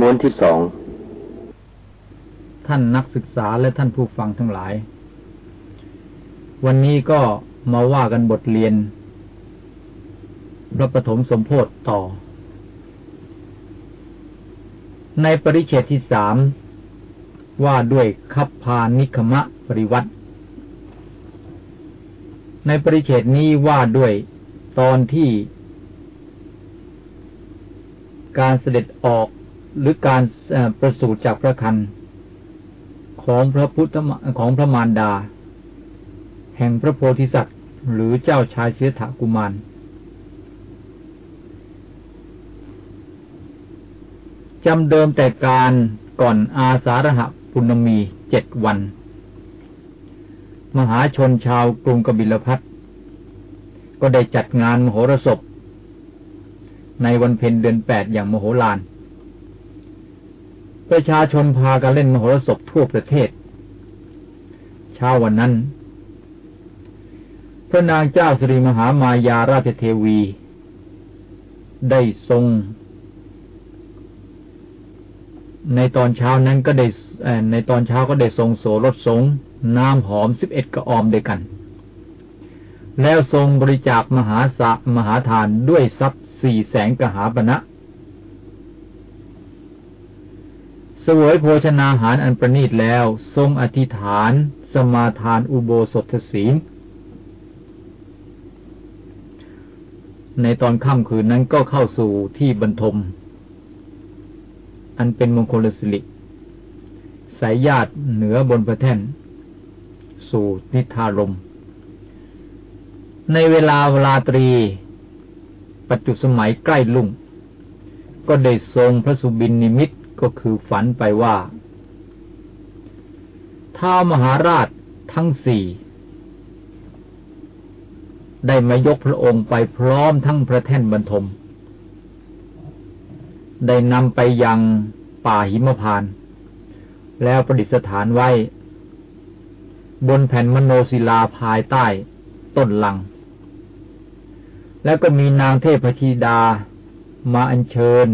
ม้วนที่สอง ท่านนักศึกษาและท่านผู้ฟังทั้งหลาย วันนี้ก็มาว่ากันบทเรียน พระปฐมสมโพธิต่อ ในปริเชตที่สามว่าด้วยคับพานิคมะปริวัติ ในปริเชตนี้ว่าด้วยตอนที่ การเสด็จออกหรือการประสูติจากพระคันของพระพุทธของพระมารดา แห่งพระโพธิสัตว์ หรือเจ้าชายเสถากุมาร จำเดิมแต่การก่อนอาสาฬหปุณมีเจ็ดวัน มหาชนชาวกรุงกบิลพัทก็ได้จัดงานมโหรสพ ในวันเพ็ญเดือนแปดอย่างมโหฬารประชาชนพากันเล่นมโหรสพทั่วประเทศ เช้าวันนั้น พระนางเจ้าสิริมหามายาราชเทวี ได้ทรง ในตอนเช้านั้นก็ได้ในตอนเช้าก็ได้ทรงโสรถสงน้ำหอมสิบเอ็ดกระออมด้วยกัน แล้วทรงบริจาคมหาสะมหาทานด้วยทรัพย์ สี่แสงกหาปณะสวยโภชนาหารอันประณีตแล้ว ทรงอธิษฐาน สมาทานอุโบสถศีลในตอนค่ำคืนนั้นก็เข้าสู่ที่บรรทม อันเป็นมงคลสิริสายญาติเหนือบนพระแท่น สู่นิทารม ในเวลาเวลาตรี ปัจจุสมัยใกล้ลุ่ง ก็ได้ทรงพระสุบินนิมิตก็คือฝันไปว่าท้ามหาราชทั้งสี่ ได้มายกพระองค์ไปพร้อมทั้งพระแท่นบรรทม ได้นำไปยังป่าหิมพาน แล้วประดิษฐานไว้ บนแผ่นมโนศิลาภายใต้ต้นลัง แล้วก็มีนางเทพธิดามาอัญเชิญ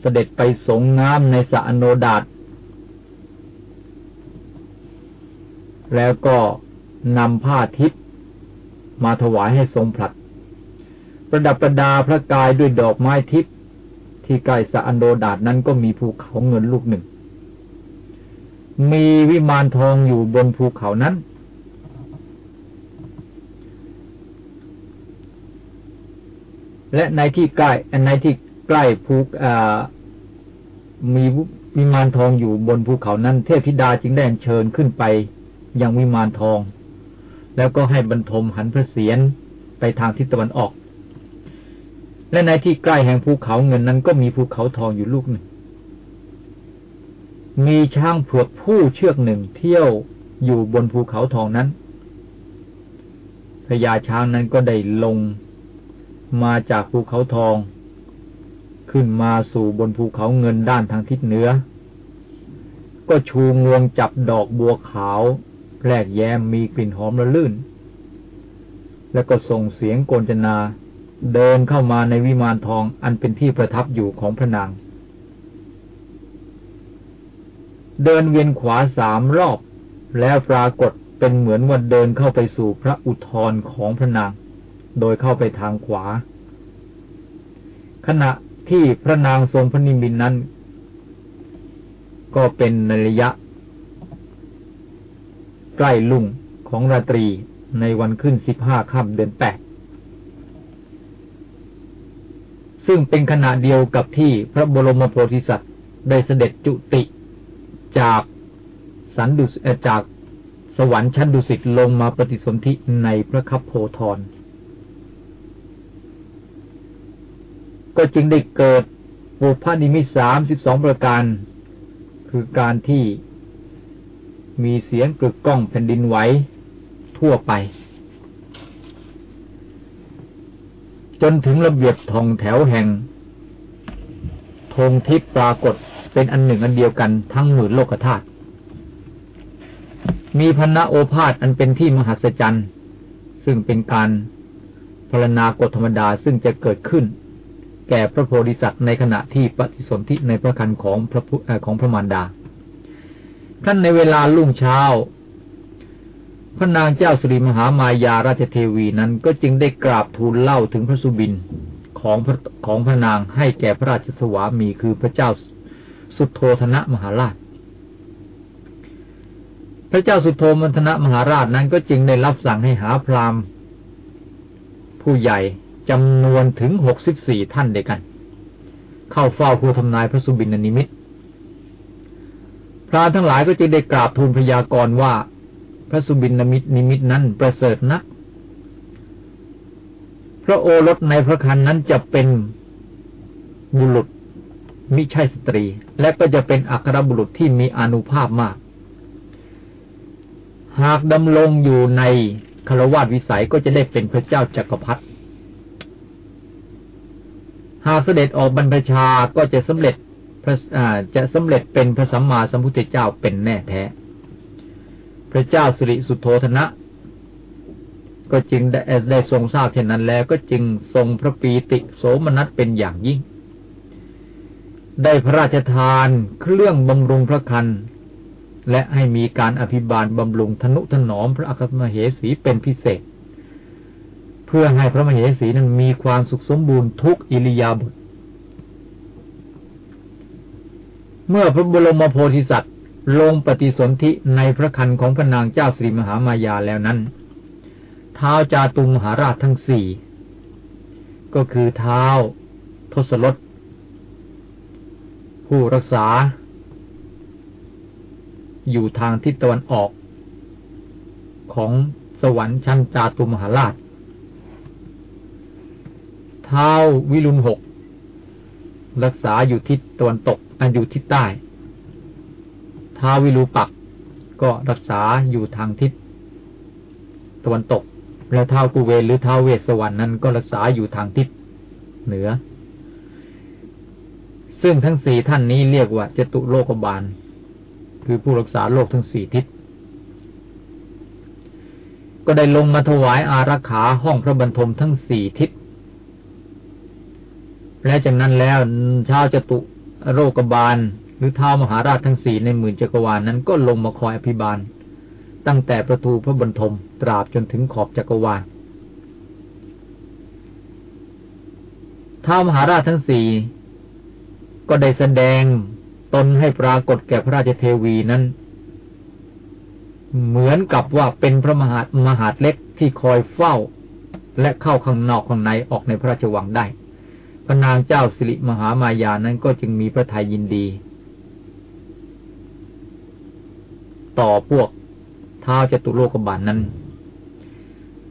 เสด็จไปสงน้ำในสระอโนดาตแล้วก็นำผ้าทิพย์มาถวายให้ทรงผลัด ประดับประดาพระกายด้วยดอกไม้ทิพย์ที่ใกล้สะอโนดาตนั้นก็มีภูเขาเงินลูกหนึ่ง มีวิมานทองอยู่บนภูเขานั้น และในที่ใกล้ในที่ใกล้ภูมีวิมานทองอยู่บนภูเขานั้น เทพธิดาจึงได้เชิญขึ้นไปยังวิมานทอง แล้วก็ให้บรรทมหันพระเศียรไปทางทิศตะวันออก และในที่ใกล้แห่งภูเขาเงินนั้นก็มีภูเขาทองอยู่ลูกหนึ่ง มีช้างเผือกผู้เชือกหนึ่งเที่ยวอยู่บนภูเขาทองนั้นพญาช้างนั้นก็ได้ลง มาจากภูเขาทอง ขึ้นมาสู่บนภูเขาเงินด้านทางทิศเหนือ ก็ชูงวงจับดอกบัวขาวแรกแย้มมีกลิ่นหอมระลื่น แล้วก็ส่งเสียงโกนจนา เดินเข้ามาในวิมานทองอันเป็นที่ประทับอยู่ของพระนาง เดินเวียนขวาสามรอบ แล้วปรากฏเป็นเหมือนว่าเดินเข้าไปสู่พระอุทธรของพระนาง โดยเข้าไปทางขวา ขณะที่พระนางทรงพระนิมิตนั้น ก็เป็นในระยะ ใกล้ลุ่งของราตรีในวันขึ้นสิบห้าค่ำเดือนแปดซึ่งเป็นขณะเดียวกับที่พระบรมโพธิสัตว์ได้เสด็จจุติจากสันดุสจากสวรรค์ชั้นดุสิตลงมาปฏิสนธิในพระคัพโพธร ก็จึงได้เกิดปุพานิมิตสามสิบสองประการ คือการที่มีเสียงกึกก้องแผ่นดินไหวทั่วไป จนถึงระเบียบทองแถวแห่งธงทิพย์ปรากฏเป็นอันหนึ่งอันเดียวกันทั้งหมื่นโลกธาตุมีพันโอภาษอันเป็นที่มหัศจรรย์ ซึ่งเป็นการพรณนากฎธรรมดาซึ่งจะเกิดขึ้น แก่พระโพธิสัตว์ในขณะที่ปฏิสนธิในพระคันของพระของพระมารดาท่านในเวลาลุ่งเช้า พระนางเจ้าสุริมหามายาราชเทวีนั้นก็จึงได้กราบทูลเล่าถึงพระสุบินของพระของพระนางให้แก่พระราชสวามีคือพระเจ้าสุโธธนะมหาราช พระเจ้าสุโธมนทนะมหาราชนั้นก็จึงได้รับสั่งให้หาพราหมณ์ผู้ใหญ่ จำนวนถึงหกสิบสี่ท่านเดียกัน เข้าเฝ้าผู้ทำนายพระสุบินนิมิตพระทั้งหลายก็จึงได้กราบทูลพยากรณ์ว่า พระสุบินนิมิตนิมิตนั้นประเสริฐนัก พระโอรสในพระคันนั้นจะเป็นบุรุษมิใช่สตรี และก็จะเป็นอัครบุรุษที่มีอนุภาพมาก หากดำรงอยู่ในคารวาสวิสัยก็จะได้เป็นพระเจ้าจักรพรรดิ หากเสด็จออกบรรพชาก็จะสำเร็จะจะสำเร็จเป็นพระสัมมาสัมพุทธเจ้าเป็นแน่แท้ พระเจ้าสิริสุโธธนะ ก็จึงได้ได้ทรงทราบเช่นนั้นแล้วก็จึงทรงพระปีติโสมนัสเป็นอย่างยิ่ง ได้พระราชทานเครื่องบำรุงพระคันและให้มีการอภิบาลบำรุงธนุถนอมพระอัครมเหสีเป็นพิเศษ เพื่อให้พระมเหสีนั้นมีความสุขสมบูรณ์ทุกอิริยาบถเมื่อพระบรมโพธิสัตว์ลงปฏิสนธิในพระคันของพระนางเจ้าสิริมหามายาแล้วนั้นเท้าจาตุมหาราชทั้งสี่ก็คือเท้าทศรถผู้รักษา อยู่ทางทิศตะวันออก ของสวรรค์ชั้นจาตุมหาราช ท้าวิรุณหกรักษาอยู่ทิศตะวันตกอันอยู่ทิศใต้เท้าวิรูปักก็รักษาอยู่ทางทิศตะวันตก แล้วเท้ากุเวหรือเท้าเวสสวรรค์นั้นก็รักษาอยู่ทางทิศเหนือ ซึ่งทั้งสี่ท่านนี้เรียกว่าจตุโลกบาล คือผู้รักษาโลกทั้งสี่ทิศ ก็ได้ลงมาถวายอารักขาห้องพระบรรทมทั้งสี่ทิศ และจากนั้นแล้วชาวจตุโรกบาล หรือท้ามหาราชทั้งสี่ในหมื่นจักรวาลนนั้นก็ลงมาคอยอภิบาล ตั้งแต่ประตูพระบรรทมตราบจนถึงขอบจักรวาลท้ามหาราชทั้งสี่ก็ได้แสดงตนให้ปรากฏแก่พระราชเทวีนั้น เหมือนกับว่าเป็นพระมหามหาเล็กที่คอยเฝ้า และเข้าข้างนอกข้างในออกในพระราชวังได้ ระนางเจ้าสิริมหามายานั้นก็จึงมีพระทัยยินดี ต่อพวกท้าวจตุโลกบาลนนั้น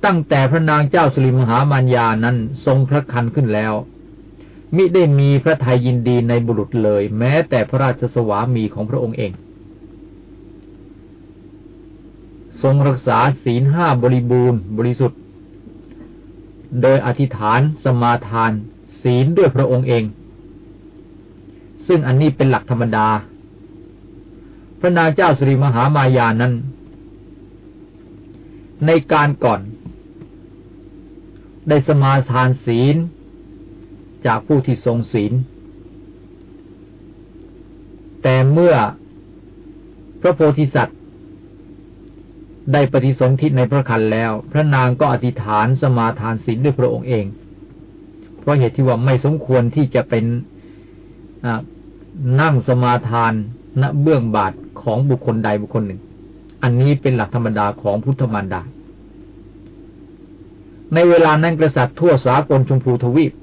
ตั้งแต่พระนางเจ้าสิริมหามายานั้นทรงพระคันขึ้นแล้ว มิได้มีพระทัยยินดีในบุรุษเลย แม้แต่พระราชสวามีของพระองค์เอง ทรงรักษาศีลห้าบริบูรณ์ บริสุทธิ์ โดยอธิษฐานสมาทาน ศีลด้วยพระองค์เอง ซึ่งอันนี้เป็นหลักธรรมดา พระนางเจ้าสรีมหามายานั้น ในการก่อน ได้สมาทานศีลจากผู้ที่ทรงศีล แต่เมื่อพระโพธิสัตว์ ได้ปฏิสนธิในพระคันแล้ว พระนางก็อธิษฐานสมาทานศีลด้วยพระองค์เอง ราะเหตุที่ว่าไม่สมควรที่จะเป็นนั่งสมาทานณเบื้องบาทของบุคคลใดบุคคลหนึ่ง อันนี้เป็นหลักธรรมดาของพุทธมารดา ในเวลานั้นกษัตริย์ทั่วสากลชมพูทวีป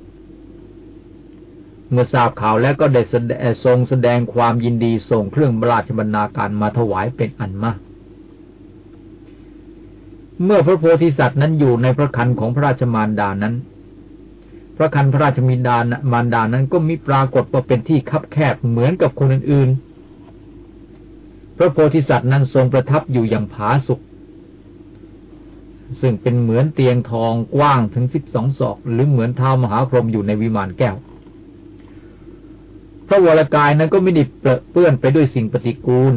เมื่อทราบข่าวแล้วก็ได้ทรงแสดงความยินดีส่งเครื่องราชบรรณาการมาถวายเป็นอันมากเมื่อพระโพธิสัตว์นั้นอยู่ในพระคันของพระราชมารดานั้น พระคันพระราชมิดามารดานั้นก็มีปรากฏว่าเป็นที่คับแคบเหมือนกับคนอื่นๆ พระโพธิสัตว์นั้นทรงประทับอยู่อย่างผาสุกซึ่งเป็นเหมือนเตียงทองกว้างถึงสิบสองศอก หรือเหมือนเท้ามหาพรหมอยู่ในวิมานแก้ว พระวรากายนั้นก็ไม่ได้เปื้อนไปด้วยสิ่งปฏิกูล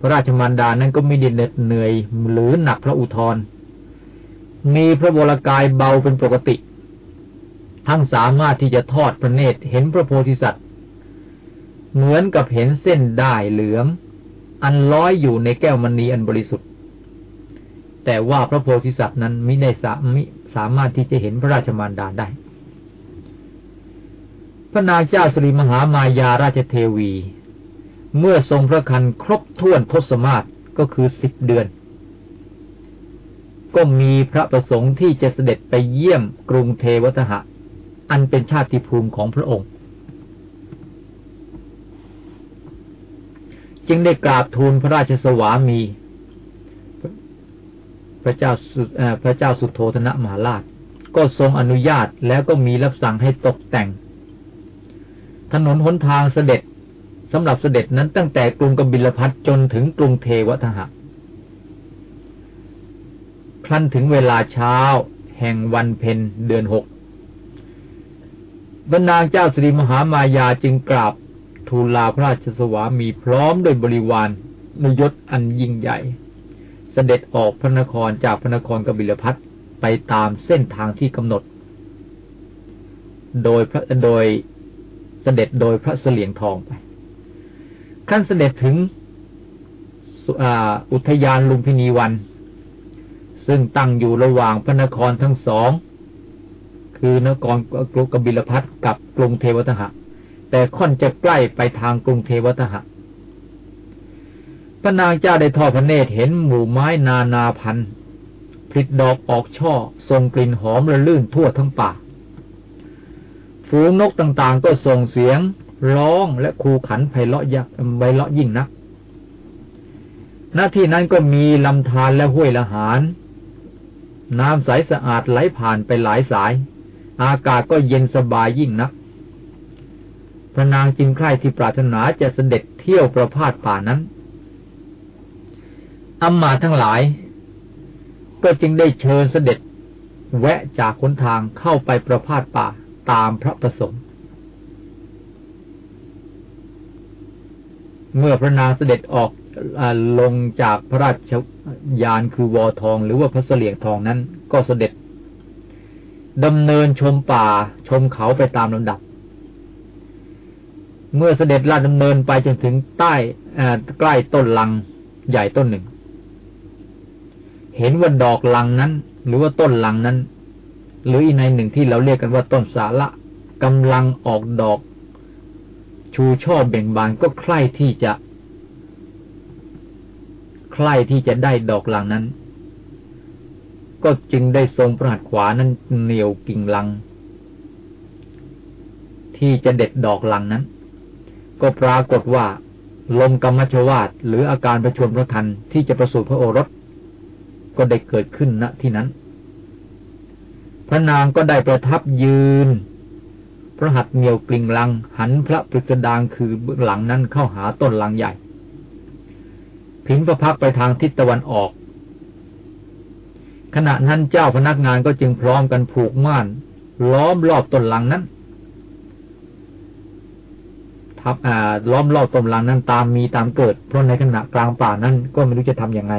พระราชมารดานั้นก็ไม่ได้เหน็ดเหนื่อยหรือหนักพระอุทธรมีพระวรากายเบาเป็นปกติ ทั้งสามารถที่จะทอดพระเนตรเห็นพระโพธิสัตว์ เหมือนกับเห็นเส้นได้เหลือง อันร้อยอยู่ในแก้วมณีอันบริสุทธิ์ แต่ว่าพระโพธิสัตว์นั้นมิได้สามิสามารถที่จะเห็นพระราชมารดาได้ พระนางเจ้าสรีมหามายาราชเทวี เมื่อทรงพระคันครบถ้วนทศมาศก็คือสิบเดือน ก็มีพระประสงค์ที่จะเสด็จไปเยี่ยมกรุงเทวทหะ อันเป็นชาติภูมิของพระองค์ จึงได้กราบทูลพระราชสวามี พระเจ้าพระเจ้าสุโธธนะมหาราช ก็ทรงอนุญาตแล้วก็มีรับสั่งให้ตกแต่ง ถนนหนทางเสด็จสำหรับเสด็จนั้นตั้งแต่กรุงกบิลพัทจนถึงกรุงเทวทหะครั้นถึงเวลาเช้า แห่งวันเพ็ญเดือนหก บรรดาเจ้าสรีมหามายาจึงกราบทูลลาพระราชสวามีพร้อมด้วยบริวารนยศอันยิ่งใหญ่ เสด็จออกพระนครจากพระนครกบิลพัทไปตามเส้นทางที่กำหนด โดยพระโดยเสด็จโดยพระเสลียงทองไปขั้นเสด็จถึงอุทยานลุมพินีวัน ซึ่งตั้งอยู่ระหว่างพระนครทั้งสอง คือนครกรุงกบิลพัทกับกรุงเทวทหะ แต่ค่อนจะใกล้ไปทางกรุงเทวทหะพระนางเจ้าได้ทอดพระเนตรเห็นหมู่ไม้นานาพันธุ์ผลิดอกออกช่อทรงกลิ่นหอมระลื่นทั่วทั้งป่า ฝูงนกต่างๆก็ส่งเสียง ร้องและคูขันไพเราะยักไพเราะยิ่งนัก หน้าที่นั้นก็มีลำธารและห้วยละหานน้ำใสสะอาดไหลผ่านไปหลายสาย อากาศก็เย็นสบายยิ่งนักพระนางจึงใคร่ที่ปรารถนาจะเสด็จเที่ยวประพาสป่านั้นอัมมาทั้งหลาย ก็จึงได้เชิญเสด็จ แวะจากขนทางเข้าไปประพาสป่าตามพระประสงค์ เมื่อพระนางเสด็จออกอลงจากพระราชยานคือวอทองหรือว่าพระเสลียงทองนั้น ก็เสด็จ ดำเนินชมป่าชมเขาไปตามลำดับ เมื่อเสด็จลาดดำเนินไปจนถึงใต้ใกล้ต้นลังใหญ่ต้นหนึ่ง เห็นว่าดอกลังนั้น หรือว่าต้นลังนั้น หรืออีกในหนึ่งที่เราเรียกกันว่าต้นสาระกำลังออกดอก ชูช่อเบ่งบานก็ใคร่ที่จะ ใคร่ที่จะได้ดอกลังนั้น ก็จึงได้ทรงประหัตขวานั้นเหนียวกิ่งลัง ที่จะเด็ดดอกลังนั้น ก็ปรากฏว่าลมกรรมชวาตหรืออาการประชวรพระทันที่จะประสูติพระโอรส ก็ได้เกิดขึ้นณที่นั้น พระนางก็ได้ประทับยืน พระหัตเหนียวกลิ่งลัง หันพระปริศดางคือเบื้องหลังนั้นเข้าหาต้นลังใหญ่ พิงพระพักไปทางทิศตะวันออก ขณะนั้นเจ้าพนักงานก็จึงพร้อมกันผูกม่าน ล้อมรอบต้นหลังนั้นทับอ่าล้อมรอบต้นหลังนั้น ตามมีตามเกิด เพราะในขณะกลางป่านั้น ก็ไม่รู้จะทํำยังไง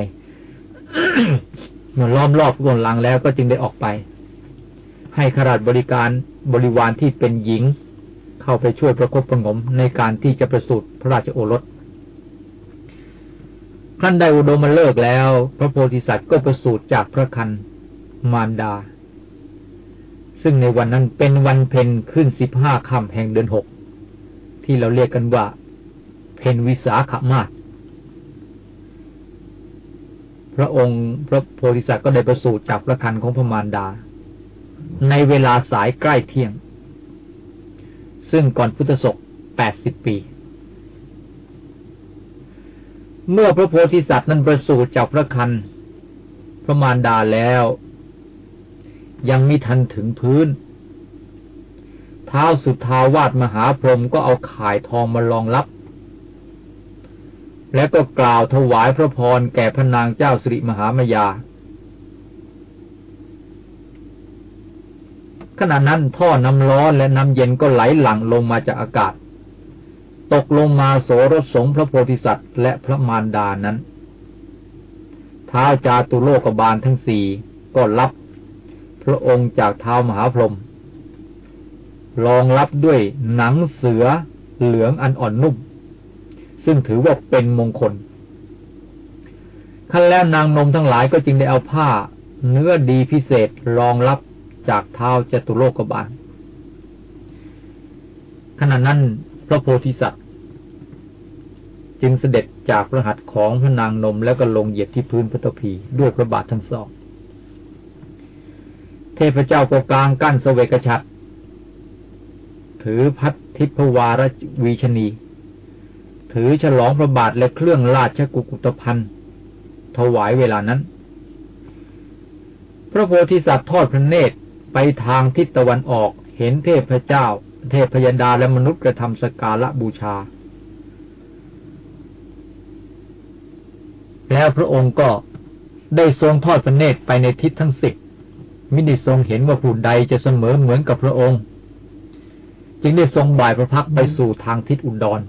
เมื่อล้อมรอบต้นหลังแล้วก็จึงได้ออกไป ให้ขราชบริการบริวารที่เป็นหญิง เข้าไปช่วยประคบประงมในการที่จะประสูติพระราชโอรส ขั้นได้อุดมมาเลิกแล้ว พระโพธิสัตว์ก็ประสูติจากพระคันมารดา ซึ่งในวันนั้นเป็นวันเพ็ญขึ้นสิบห้าค่ำแห่งเดือนหก ที่เราเรียกกันว่า เพ็ญวิสาขมาศพระองค์พระโพธิสัตว์ก็ได้ประสูติจากพระคันของพระมารดา ในเวลาสายใกล้เที่ยง ซึ่งก่อนพุทธศกแปดสิบปี เมื่อพระโพธิสัตว์นั้นประสูติจากพระคันพระมารดาแล้ว ยังไม่ทันถึงพื้น เท้าสุดทาวาดมหาพรหมก็เอาข่ายทองมารองรับ และก็กล่าวถวายพระพรแก่พระนางเจ้าสิริมหามายา ขณะนั้นท่อน้ำร้อนและน้ำเย็นก็ไหลหลั่งลงมาจากอากาศ ตกลงมาโสรสงพระโพธิสัตว์และพระมารดานั้นท้าวจาตุโลกบาลทั้งสี่ก็รับ พระองค์จากเท้ามหาพรหมรองรับด้วยหนังเสือเหลืองอันอ่อนนุ่ม ซึ่งถือว่าเป็นมงคลขั้นแล้วนางนมทั้งหลายก็จึงได้เอาผ้า เนื้อดีพิเศษรองรับจากเท้าจตุโลกบาลขณะนั้น พระโพธิสัตว์ จึงเสด็จจากพระหัตถ์ของพระนางนมแล้วก็ลงเหยียบที่พื้นพระตพีด้วยพระบาททั้งสอง เทพเจ้าก็กลางกั้นสเวกชัดถือพัททิพวารวีชนี ถือฉลองพระบาทและเครื่องราชกุกุตพันธ์ถวายเวลานั้น พระโพธิสัตว์ทอดพระเนตรไปทางทิศตะวันออกเห็นเทพเจ้า เทพยดาและมนุษย์กระทำสการะบูชา แล้วพระองค์ก็ได้ทรงทอดพระเนตรไปในทิศทั้งสิบมิได้ทรงเห็นว่าผู้ใดจะเสมอเหมือนกับพระองค์ จึงได้ทรงบ่ายพระพักไปสู่ทางทิศอุดร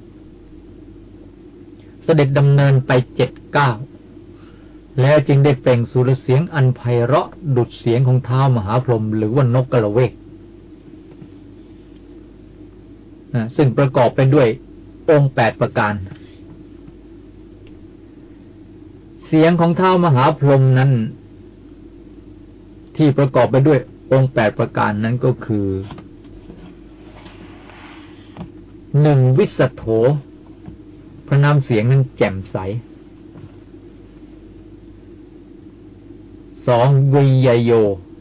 เสด็จดำเนินไปเจ็ดเก้าแล้วจึงได้เปล่งสุรเสียงอันไพเราะดุดเสียงของเท้ามหาพรหมหรือว่านกกระเวก ซึ่งประกอบไปด้วยองค์แปดประการ เสียงของเท้ามหาพรหมนั้น ที่ประกอบไปด้วยองค์แปดประการนั้นก็คือหนึ่งวิสโถ พระนามเสียงนั้นแจ่มใสสองวิยโย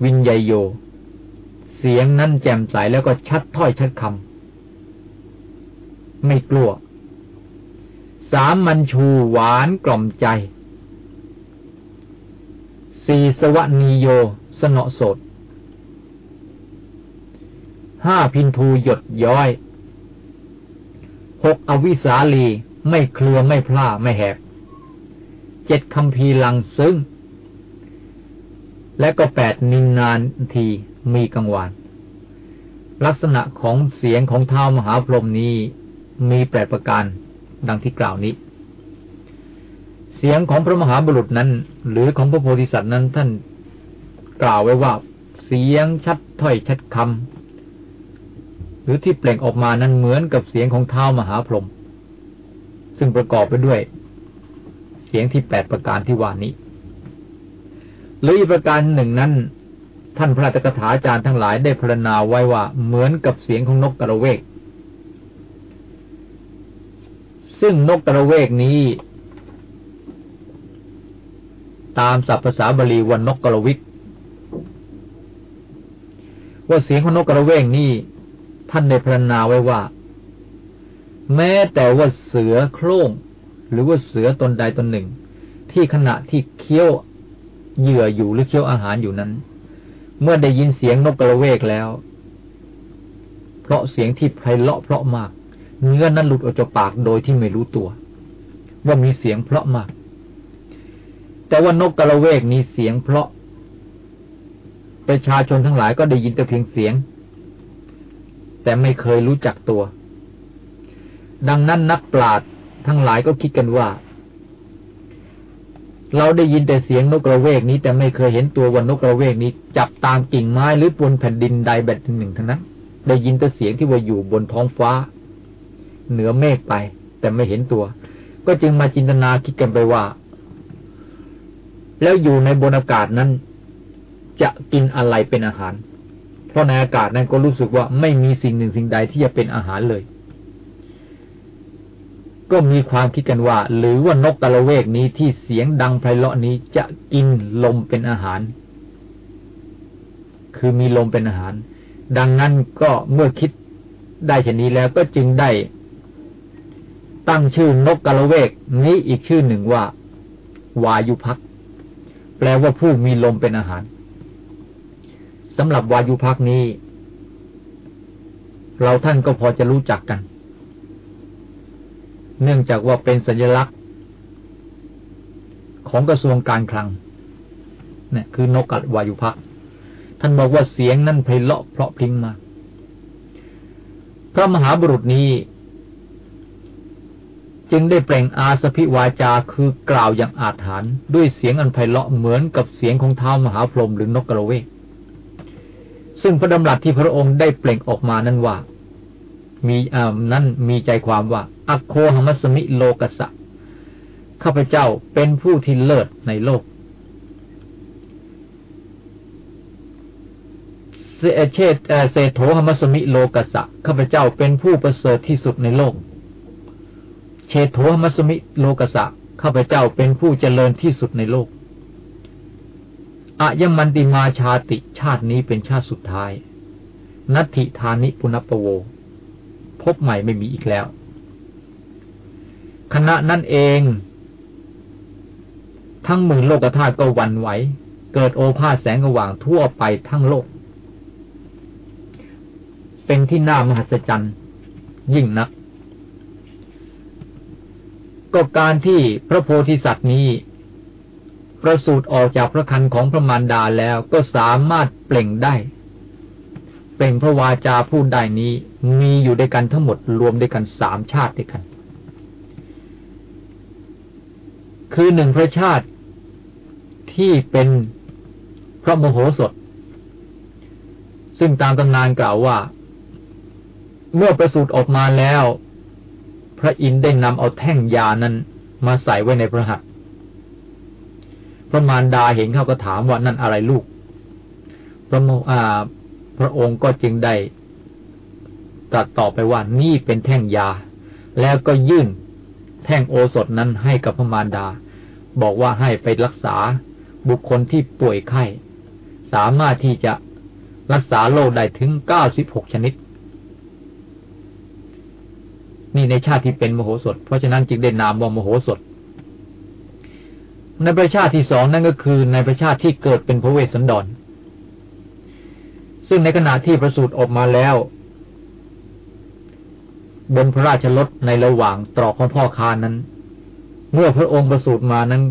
วินยโย เสียงนั้นแจ่มใสแล้วก็ชัดถ้อยชัดคำ ไม่กลัว สามมันชูหวานกล่อมใจ สี่สวนีโย สนอสด ห้าพินทูหยดย้อย หกอวิสาลีไม่เคลือไม่พลาไม่แหก เจ็ดคำพีลังซึ้ง และก็แปดนินนานทีมีกังวานลักษณะของเสียงของเท้ามหาพรหมนี้ มีแปดประการดังที่กล่าวนี้ เสียงของพระมหาบุรุษนั้น หรือของพระโพธิสัตว์นั้นท่านกล่าวไว้ว่า เสียงชัดถ้อยชัดคำหรือที่เปล่งออกมานั้นเหมือนกับเสียงของเท้ามหาพรหมซึ่งประกอบไปด้วย เสียงที่แปดประการที่ว่านี้ หรืออีกประการหนึ่งนั้น ท่านพระตถาจารย์ทั้งหลายได้พรรณนาไว้ว่าเหมือนกับเสียงของนกกระเวก ซึ่งนกกระเวกนี้ ตามศัพท์ภาษาบาลีวันนกกระวิก ว่าเสียงของนกกระเวกนี้ ท่านได้พรรณนาไว้ว่า แม้แต่ว่าเสือโคร่งหรือว่าเสือตนใดตนหนึ่ง ที่ขณะที่เคี้ยวเหยื่ออยู่หรือเคี้ยวอาหารอยู่นั้น เมื่อได้ยินเสียงนกกระเวกแล้ว เพราะเสียงที่ไพเราะเพราะมาก เนื้อนั้นหลุดออกจากปากโดยที่ไม่รู้ตัว ว่ามีเสียงเพราะมาก แต่ว่านกกระเวกนี้เสียงเพราะ ประชาชนทั้งหลายก็ได้ยินแต่เพียงเสียง แต่ไม่เคยรู้จักตัว ดังนั้นนักปราชญ์ทั้งหลายก็คิดกันว่า เราได้ยินแต่เสียงนกกระเวกนี้ แต่ไม่เคยเห็นตัววันนกกระเวกนี้ จับตามกิ่งไม้หรือบนแผ่นดินใดแบบหนึ่งทั้งนั้น ได้ยินแต่เสียงที่ว่าอยู่บนท้องฟ้า เหนือเมฆไป แต่ไม่เห็นตัว ก็จึงมาจินตนาคิดกันไปว่า แล้วอยู่ในบนอากาศนั้น จะกินอะไรเป็นอาหาร เพราะในอากาศนั้นก็รู้สึกว่าไม่มีสิ่งหนึ่งสิ่งใดที่จะเป็นอาหารเลย ก็มีความคิดกันว่า หรือว่านกกระเวกนี้ที่เสียงดังไพเราะนี้จะกินลมเป็นอาหาร คือมีลมเป็นอาหาร ดังนั้นก็เมื่อคิดได้เช่นนี้แล้วก็จึงได้ ตั้งชื่อนกกระเวกนี้อีกชื่อหนึ่งว่า วายุพักแปลว่าผู้มีลมเป็นอาหารสำหรับวายุพักนี้ เราท่านก็พอจะรู้จักกัน เนื่องจากว่าเป็นสัญลักษณ์ของกระทรวงการคลังเนี่ยคือนกกัดวายุพักท่านบอกว่าเสียงนั่นไพเราะเพราะพริ้งมา พระมหาบุรุษนี้ จึงได้เปล่งอาสพิวาจาคือกล่าวอย่างอาถรรพ์ด้วยเสียงอันไพเราะเหมือนกับเสียงของเท้ามหาพรหมหรือนกกระเวก ซึ่งพระดำรัสที่พระองค์ได้เปล่งออกมานั้นว่า มีอ่านั้นมีใจความว่า อโคหมัสมิโลกัสะข้าพเจ้าเป็นผู้ที่เลิศในโลกเชตเศโธหมัสมิโลกัสะข้าพเจ้าเป็นผู้ประเสริฐที่สุดในโลก เชโธมัสมิโลกสะข้าพเจ้าเป็นผู้เจริญที่สุดในโลกอะยมันติมาชาติชาตินี้เป็นชาติสุดท้าย นัตถิธานิปุณปโว พบใหม่ไม่มีอีกแล้วขณะนั้นเอง ทั้งหมื่นโลกธาตุก็วันไหว เกิดโอภาสแสงสว่างทั่วไปทั้งโลก เป็นที่น่ามหัศจรรย์ยิ่งนัก ก็การที่พระโพธิสัตว์นี้ประสูติออกจากพระคันของพระมารดาแล้วก็สามารถเปล่งได้ เปล่งพระวาจาพูดได้นี้ มีอยู่ด้วยกันทั้งหมดรวมด้วยกันสามชาติด้วยกัน คือหนึ่งพระชาติที่เป็นพระโมโหสถ ซึ่งตามตำนานกล่าวว่า เมื่อประสูติออกมาแล้ว ระอินทร์ได้นำเอาแท่งยานั้นมาใส่ไว้ในพระหัตถ์พระมารดาเห็นเขาก็ถามว่านั่นอะไรลูก พระโมอาพระองค์ก็จึงได้ตรัสตอบไปว่านี่เป็นแท่งยา แล้วก็ยื่นแท่งโอสถนั้นให้กับพระมารดา บอกว่าให้ไปรักษาบุคคลที่ป่วยไข้ สามารถที่จะรักษาโรคได้ถึงเก้าสิบหกชนิด นี่ในชาติที่เป็นมโหสถ เพราะฉะนั้นจึงได้นามว่ามโหสถ ในประชาติที่สองนั่นก็คือในประชาติที่เกิดเป็นพระเวสสันดร ซึ่งในขณะที่ประสูติออกมาแล้ว บนพระราชรถในระหว่างตรอกของพ่อคานั้น เมื่อพระองค์ประสูติมานั้น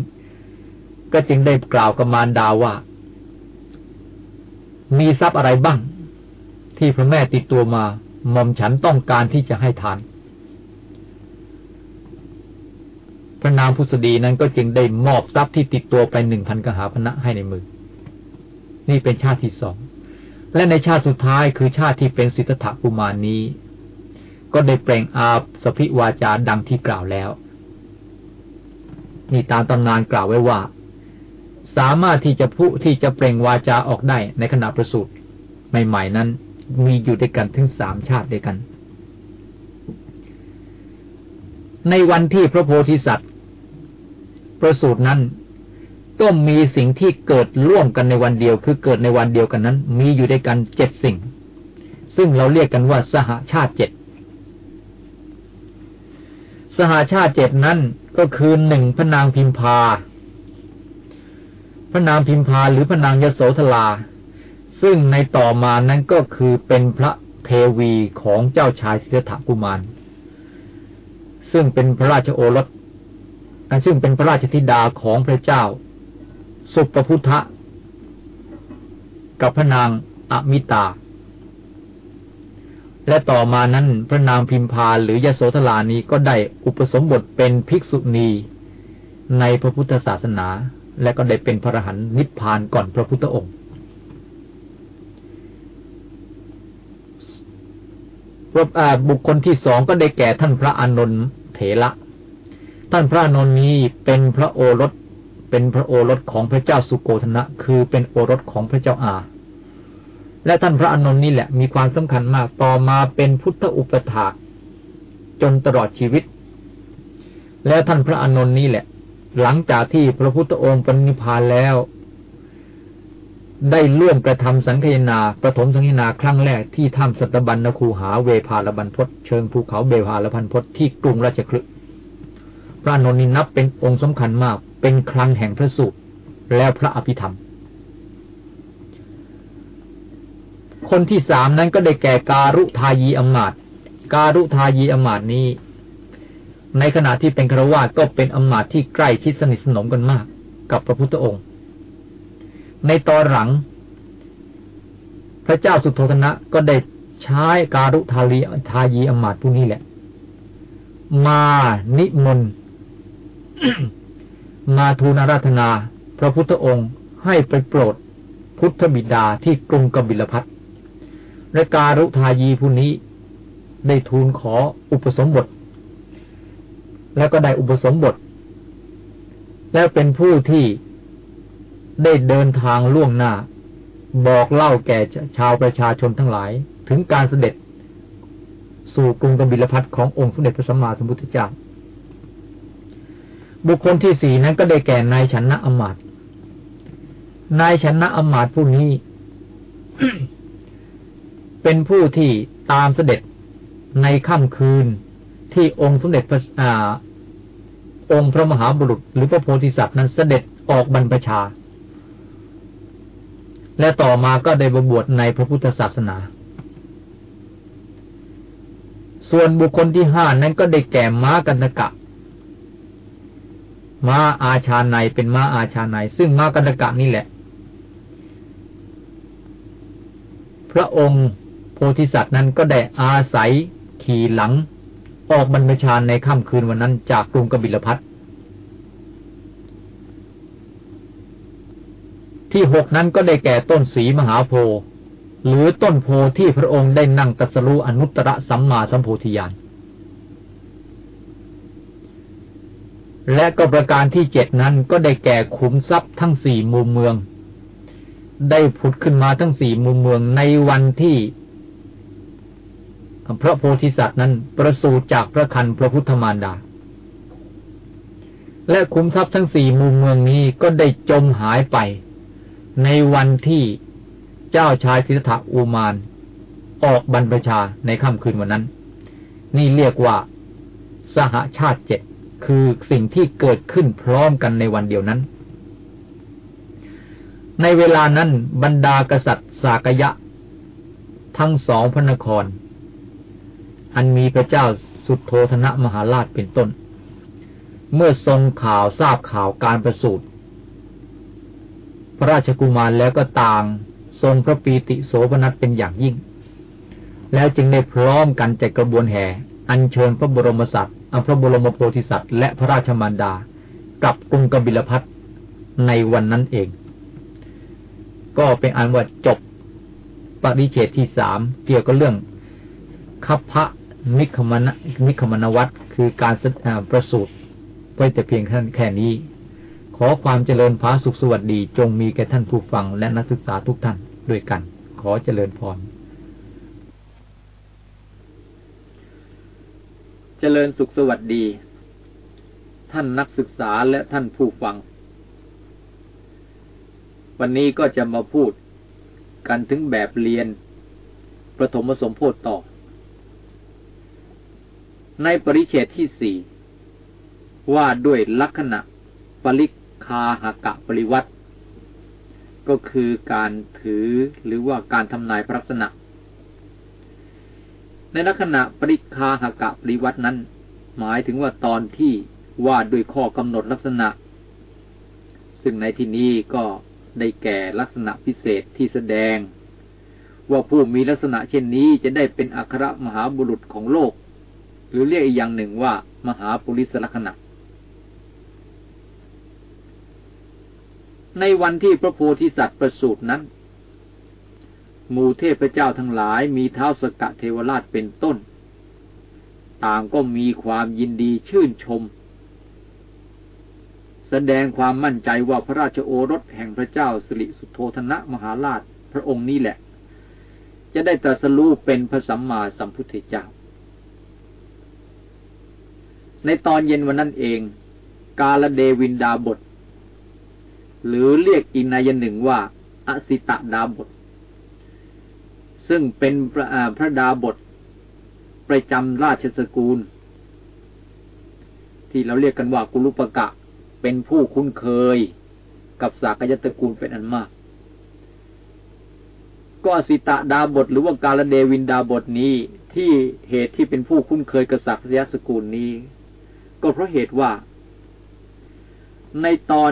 ก็จึงได้กล่าวกับมารดาว่า มีทรัพย์อะไรบ้าง ที่พระแม่ติดตัวมาหม่อมฉันต้องการที่จะให้ทานพ ระนามพุทธดีนั้นก็จึงได้มอบทรัพย์ที่ติดตัวไปหนึ่งพันกหาพนะให้ในมือ นี่เป็นชาติที่สอง และในชาติสุดท้ายคือชาติที่เป็นสิทธัตถกุมารนนี้ ก็ได้เปล่งอาสพิวาจาดังที่กล่าวแล้ว นี่ตามตำนานกล่าวไว้ว่า สามารถที่จะพูที่จะเปล่งวาจาออกได้ในขณะประสูติใหม่ๆนั้น มีอยู่ด้วยกันถึงสามชาติด้วยกันในวันที่พระโพธิสัตว์ ประสูตรนั้น ก็มีสิ่งที่เกิดร่วมกันในวันเดียว คือเกิดในวันเดียวกันนั้น มีอยู่ด้วยกันเจ็ดสิ่ง ซึ่งเราเรียกกันว่าสหาชาติเจ็ดสหาชาติเจ็ดนั้นก็คือหนึ่งพระนางพิมพา พระนางพิมพาหรือพระนางยโสธรา ซึ่งในต่อมานั้นก็คือเป็นพระเทวีของเจ้าชายสิทธัตถกุมาร ซึ่งเป็นพระราชโอรส ซึ่งเป็นพระราชธิดาของพระเจ้า สุปพุทธะกับพระนางอมิตา และต่อมานั้นพระนางพิมพาหรือยโสธรานี้ก็ได้อุปสมบทเป็นภิกษุณีในพระพุทธศาสนา และก็ได้เป็นพระรหันนิพพานก่อนพระพุทธองค์ บุคคลที่สองก็ได้แก่ท่านพระอานนท์เถระ ท่านพระนนนี้เป็นพระโอรส เป็นพระโอรสของพระเจ้าสุโกธนะ คือเป็นโอรสของพระเจ้าอา และท่านพระอนนท์นี่แหละมีความสำคัญมากต่อมาเป็นพุทธอุปถาจนตลอดชีวิต และท่านพระอนนท์นี่แหละ หลังจากที่พระพุทธองค์ปณิพานแล้ว ได้ล่วงกระทำสังคยนาประถมสังคยนาครั้งแรกที่ถ้ำสัตบัญนคูหาเวภาลบันพศเชิงภูเขาเบภาลบันพศที่กรุงราชคลึ พระนนท์นับเป็นองค์สำคัญมาก เป็นครังแห่งพระสูตรแล้วพระอภิธรรม คนที่สามนั้นก็ได้แก่การุทายีอมาตการุทายีอมาตนี้ ในขณะที่เป็นครวาสก็เป็นอมาตที่ใกล้ชิดสนิทสนมกันมาก กับพระพุทธองค์ ในตอนหลัง พระเจ้าสุโธธนะก็ได้ใช้การุทาลีทายีอมาตผู้นี้แหละ มานิมนต์ มาทูลอาราธนา พระพุทธองค์ให้ไปโปรดพุทธบิดาที่กรุงกบิลพัทและการุทายีผู้นี้ได้ทูลขออุปสมบท แล้วก็ได้อุปสมบท แล้วเป็นผู้ที่ได้เดินทางล่วงหน้า บอกเล่าแก่ชาวประชาชนทั้งหลาย ถึงการเสด็จสู่กรุงกบิลพัทขององค์สมเด็จพระสัมมาสัมพุทธเจ้า บุคคลที่สี่นั้นก็ได้แก่นายชนะอมาตนายชนะอมาตผู้นี้ เป็นผู้ที่ตามเสด็จในค่ำคืนที่องค์สมเด็จพระองค์พระมหาบุรุษ หรือพระโพธิสัตว์นั้นเสด็จออกบรรพชา และต่อมาก็ได้บวชในพระพุทธศาสนา ส่วนบุคคลที่ห้านั้นก็ได้แก่ม้ากันตกะ ม้าอาชาในเป็นม้าอาชาในซึ่งม้ากันตกะนี่แหละ พระองค์โพธิสัตว์นั้นก็ได้อาศัยขี่หลัง ออกบรรพชาในค่ำคืนวันนั้นจากกรุงกบิลพัทที่หกนั้นก็ได้แก่ต้นสีมหาโพหรือต้นโพที่พระองค์ได้นั่งตัสรู้อนุตตรสัมมาสัมโพธิญาณ และก็ประการที่เจ็ดนั้นก็ได้แก่ขุมทรัพย์ทั้งสี่มุมเมือง ได้ผุดขึ้นมาทั้งสี่มุมเมืองในวันที่พระโพธิสัตว์นั้นประสูติจากพระคันพระพุทธมารดา และคุ้มทรัพย์ทั้งสี่มุมเมืองนี้ก็ได้จมหายไป ในวันที่เจ้าชายสิทธัตถอุมาน ออกบรรพชาในค่ำคืนวันนั้น นี่เรียกว่า สหชาติเจ็ด คือสิ่งที่เกิดขึ้นพร้อมกันในวันเดียวนั้น ในเวลานั้นบรรดากษัตริย์สากยะ ทั้งสองพระนคร อันมีพระเจ้าสุโทธนะมหาราชเป็นต้น เมื่อทรงข่าวทราบข่าวการประสูติ พระราชกุมารแล้วก็ต่างทรงพระปีติโสพนัสเป็นอย่างยิ่ง แล้วจึงได้พร้อมกันจัดกระบวนแห่ อัญเชิญพระบรมสัตว์ อพระบรมโพธิสัตว์ และพระราชมารดา กลับกรุงกบิลพัทในวันนั้นเอง ก็เป็นอันว่าจบปริเชตที่สามเกี่ยวกับเรื่องคัพพะมิคมณมิคมณวัตคือการประสูตรไว้แต่เพียงท่านแค่นี้ ขอความเจริญพาสุขสวัสดีจงมีแก่ท่านผู้ฟังและนักศึกษาทุกท่านด้วยกัน ขอเจริญพร เจริญสุขสวัสดี ท่านนักศึกษาและท่านผู้ฟัง วันนี้ก็จะมาพูดกันถึงแบบเรียน ประถมสมโพธิต่อ ในปริเชตที่สี่ว่าด้วยลักษณะปริคาหกะปริวัติ ก็คือการถือหรือว่าการทำนายพระลักษณะ ในลักษณะปริคาหกะปริวัตนั้น หมายถึงว่าตอนที่ว่าด้วยข้อกำหนดลักษณะ ซึ่งในที่นี้ก็ได้แก่ลักษณะพิเศษที่แสดง ว่าผู้มีลักษณะเช่นนี้จะได้เป็นอัครมหาบุรุษของโลก หรือเรียกอีกอย่างหนึ่งว่า มหาปุริสลักษณะในวันที่พระโพธิสัตว์ประสูตินั้น หมู่เทพเจ้าทั้งหลายมีเท้าสกะเทวราชเป็นต้น ต่างก็มีความยินดีชื่นชม แสดงความมั่นใจว่าพระราชโอรสแห่งพระเจ้าสิริสุโธธนะมหาราชพระองค์นี้แหละ จะได้ตรัสรู้เป็นพระสัมมาสัมพุทธเจ้า ในตอนเย็นวันนั้นเอง กาลเดวินดาบท หรือเรียกอีกนายหนึ่งว่าอสิตะดาบท ซึ่งเป็นพระพระดาบทประจำราชสกุล ที่เราเรียกกันว่ากุลุปกะ เป็นผู้คุ้นเคยกับสากยตระกูลเป็นอันมาก ก็สิตะดาบทหรือว่ากาลเดวินดาบทนี้ที่เหตุที่เป็นผู้คุ้นเคยกับสากยสกุลนี้ ก็เพราะเหตุว่า ในตอน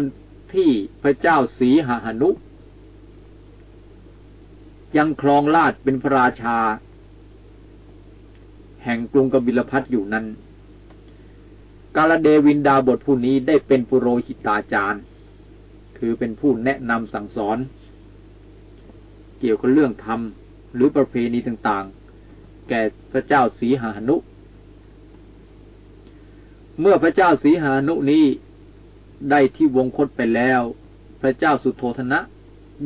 ที่พระเจ้าสีหาหนุ ยังครองราชเป็นพระราชา แห่งกรุงกบิลพัทอยู่นั้น กาลเดวินดาบทผู้นี้ได้เป็นปุโรหิตาจารย์ คือเป็นผู้แนะนำสั่งสอน เกี่ยวกับเรื่องธรรมหรือประเพณีต่างๆ แก่พระเจ้าสีหานุ เมื่อพระเจ้าสีหานุนี้ได้ที่วงคตไปแล้ว พระเจ้าสุโธธนะ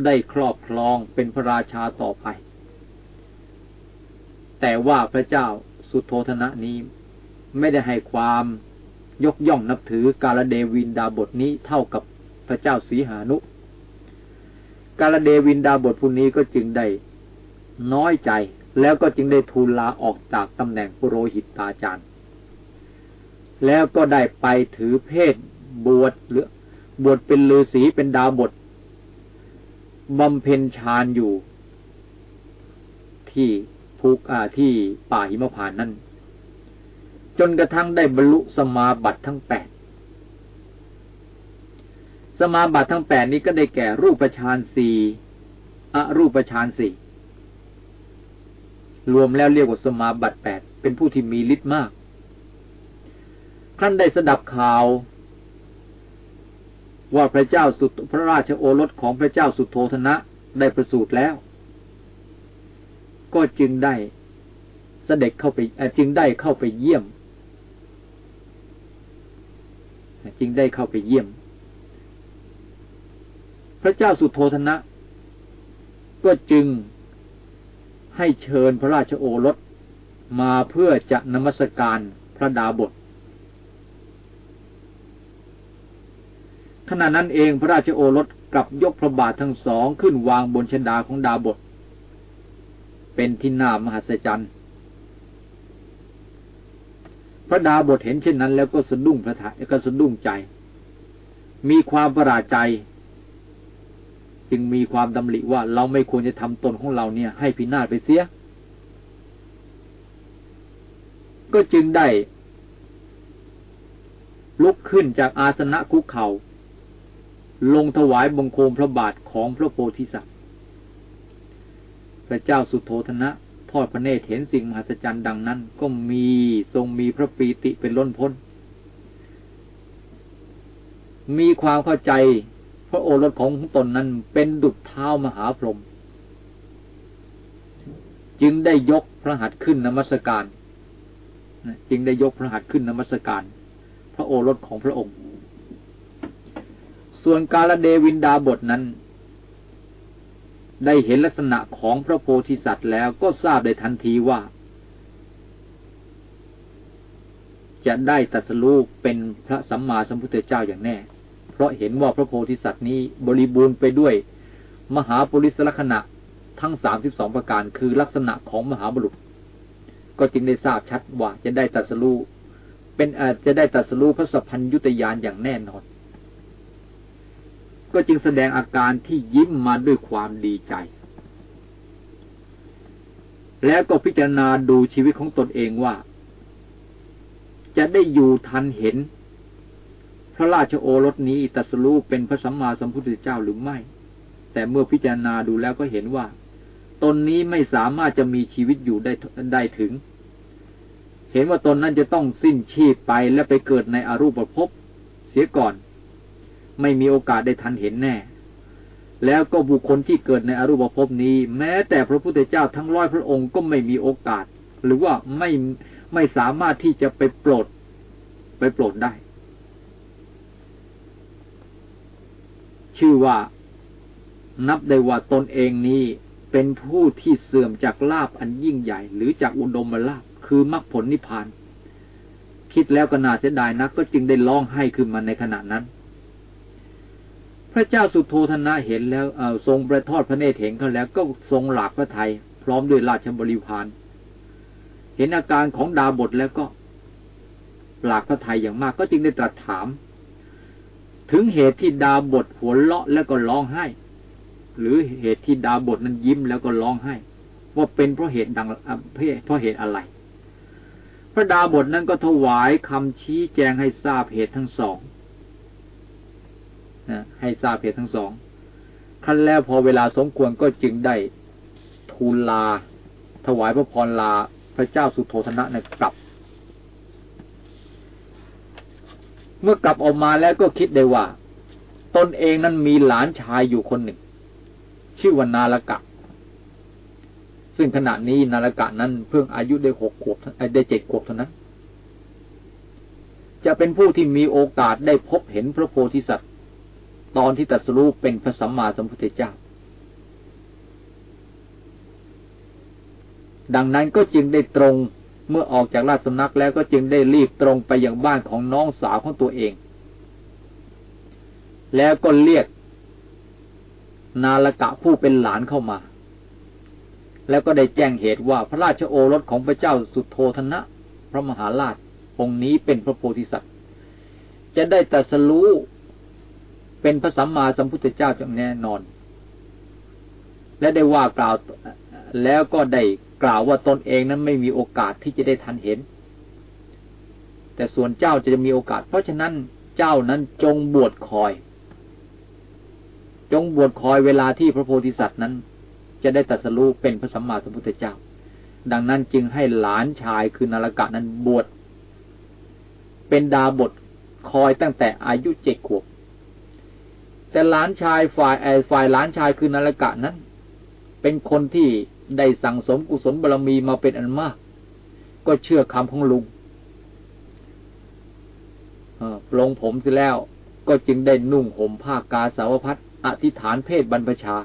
ได้ครอบครองเป็นพระราชาต่อไป แต่ว่าพระเจ้าสุโธธนะนี้ไม่ได้ให้ความยกย่องนับถือกาลเดวินดาบทนี้เท่ากับพระเจ้าสีหานุ กาลเดวินดาบทผู้นี้ก็จึงได้น้อยใจแล้วก็จึงได้ทูลลาออกจากตำแหน่งปุโรหิตตาจารย์ แล้วก็ได้ไปถือเพศบวชหรือบวชเป็นฤาษีเป็นดาบท บำเพ็ญฌานอยู่ ที่ภูกอาที่ป่าหิมพานนั้นจนกระทั่งได้บรรลุสมาบัติทั้งแปดสมาบัติทั้งแปดนี้ก็ได้แก่รูปฌานสี่อรูปฌานสี่รวมแล้วเรียกว่าสมาบัติแปดเป็นผู้ที่มีฤทธิ์มากท่านได้สดับข่าว ว่าพระเจ้าสุดพระราชโอรสของพระเจ้าสุดโทธนะได้ประสูติแล้ว ก็จึงได้เสด็จเข้าไปจึงได้เข้าไปเยี่ยม จึงได้เข้าไปเยี่ยม พระเจ้าสุโธธนะ ก็จึงให้เชิญพระราชโอรสมาเพื่อจะนมัสการพระดาบท ขณะนั้นเองพระราชโอรสกลับยกพระบาททั้งสองขึ้นวางบนชนดาของดาบท เป็นที่น่ามหัศจรรย์ พระดาบทเห็นเช่นนั้น แล้วก็สะดุ้งพระทัยก็สะดุ้งใจ มีความประหลาดใจ จึงมีความดำริว่าเราไม่ควรจะทำตนของเราเนี่ย ให้พินาศไปเสีย ก็จึงได้ลุกขึ้นจากอาสนะคุกเขา่า ลงถวายบังคมพระบาทของพระโพธิสัตว์ พระเจ้าสุโธธนะ ทอดพระเนตรเห็นสิ่งมหัศจรรย์ดังนั้น ก็มีทรงมีพระปีติเป็นล้นพ้น มีความเข้าใจพระโอรสของตนนั้นเป็นดุจเท้ามหาพรหมจึงได้ยกพระหัตถ์ขึ้นนมัสการจึงได้ยกพระหัตถ์ขึ้นนมัสการ พระโอรสของพระองค์ ส่วนกาลเดวินดาบทนั้น ได้เห็นลักษณะของพระโพธิสัตว์แล้วก็ทราบได้ทันทีว่า จะได้ตัสรู้เป็นพระสัมมาสัมพุทธเจ้าอย่างแน่ เพราะเห็นว่าพระโพธิสัตว์นี้บริบูรณ์ไปด้วย มหาปุริสลักษณะทั้งสามสิบสองประการคือลักษณะของมหาบุรุษ ก็จึงได้ทราบชัดว่าจะได้ตัสรู้เป็นอาจจะได้ตัสรู้พระสัพพัญยุตยานอย่างแน่นอน ก็จึงแสดงอาการที่ยิ้มมาด้วยความดีใจ แล้วก็พิจารณาดูชีวิตของตนเองว่า จะได้อยู่ทันเห็น พระราชโอรสนี้ตัสรู้เป็นพระสัมมาสัมพุทธเจ้าหรือไม่ แต่เมื่อพิจารณาดูแล้วก็เห็นว่า ตนนี้ไม่สามารถจะมีชีวิตอยู่ได้ได้ถึง เห็นว่าตนนั้นจะต้องสิ้นชีพไปและไปเกิดในอรูปภพเสียก่อน ไม่มีโอกาสได้ทันเห็นแน่ แล้วก็บุคคลที่เกิดในอรูปภพนี้ แม้แต่พระพุทธเจ้าทั้งร้อยพระองค์ก็ไม่มีโอกาส หรือว่าไม่ไม่สามารถที่จะไปโปรด ไปโปรดได้ ชื่อว่านับได้ว่าตนเองนี้เป็นผู้ที่เสื่อมจากลาบอันยิ่งใหญ่ หรือจากอุดมลาบคือมรรคผลนิพพาน คิดแล้วก็น่าเสียดายนักก็จึงได้ร้องไห้ขึ้นมาในขณะนั้น พระเจ้าสุโธธนะเห็นแล้วทรงประทอดพระเนตรเห็นเขาแล้ว ก็ทรงหลากพระไทยพร้อมด้วยราชบริพารเห็นอาการของดาบทแล้วก็หลากพระไทยอย่างมากก็จึงได้ตรัสถาม ถึงเหตุที่ดาบทหัวเลาะแล้วก็ร้องไห้ หรือเหตุที่ดาบทนั้นยิ้มแล้วก็ร้องไห้ ว่าเป็นเพราะเหตุดังเพราะเหตุอะไรพระดาบทนั้นก็ถวายคำชี้แจงให้ทราบเหตุทั้งสอง นะให้ทราบเหตุทั้งสองขั้นแล้วพอเวลาสมควรก็จึงได้ทูลลา ถวายพระพรลาพระเจ้าสุโธธนะในกลับ เมื่อกลับออกมาแล้วก็คิดได้ว่า ตนเองนั้นมีหลานชายอยู่คนหนึ่ง ชื่อวนาลกะ ซึ่งขณะนี้นารกะนั้นเพิ่งอายุได้หกขวบได้เจ็ดขวบเท่านั้น จะเป็นผู้ที่มีโอกาสได้พบเห็นพระโพธิสัตว์ ตอนที่ตัดสรู้เป็นพระสัมมาสัมพุทธเจ้า ดังนั้นก็จึงได้ตรงเมื่อออกจากราชสำนักแล้วก็จึงได้รีบตรงไปยังบ้านของน้องสาวของตัวเอง แล้วก็เรียก นาลกะผู้เป็นหลานเข้ามา แล้วก็ได้แจ้งเหตุว่าพระราชโอรสของพระเจ้าสุโธธนะ พระมหาราชองค์นี้เป็นพระโพธิสัตว์ จะได้ตัสรู้ เป็นพระสัมมาสัมพุทธเจ้าจงแน่นอน และได้ว่ากล่าวแล้วก็ได้กล่าวว่าตนเองนั้นไม่มีโอกาสที่จะได้ทันเห็น แต่ส่วนเจ้าจะมีโอกาส เพราะฉะนั้นเจ้านั้นจงบวชคอย จงบวชคอยเวลาที่พระโพธิสัตว์นั้น จะได้ตัดสู้เป็นพระสัมมาสัมพุทธเจ้า ดังนั้นจึงให้หลานชายคือนารกะนั้นบวชเป็นดาบทคอยตั้งแต่อายุเจ็ดขวบ แต่หลานชายฝ่ายไอฝ่ายหลานชายคือนารกะนั้น เป็นคนที่ได้สั่งสมกุศลบารมีมาเป็นอันมาก ก็เชื่อคำของลุงปลงผมเสร็จแล้วก็จึงได้นุ่งห่มผ้ากาสาวพัดอธิษฐานเพศบรรพชา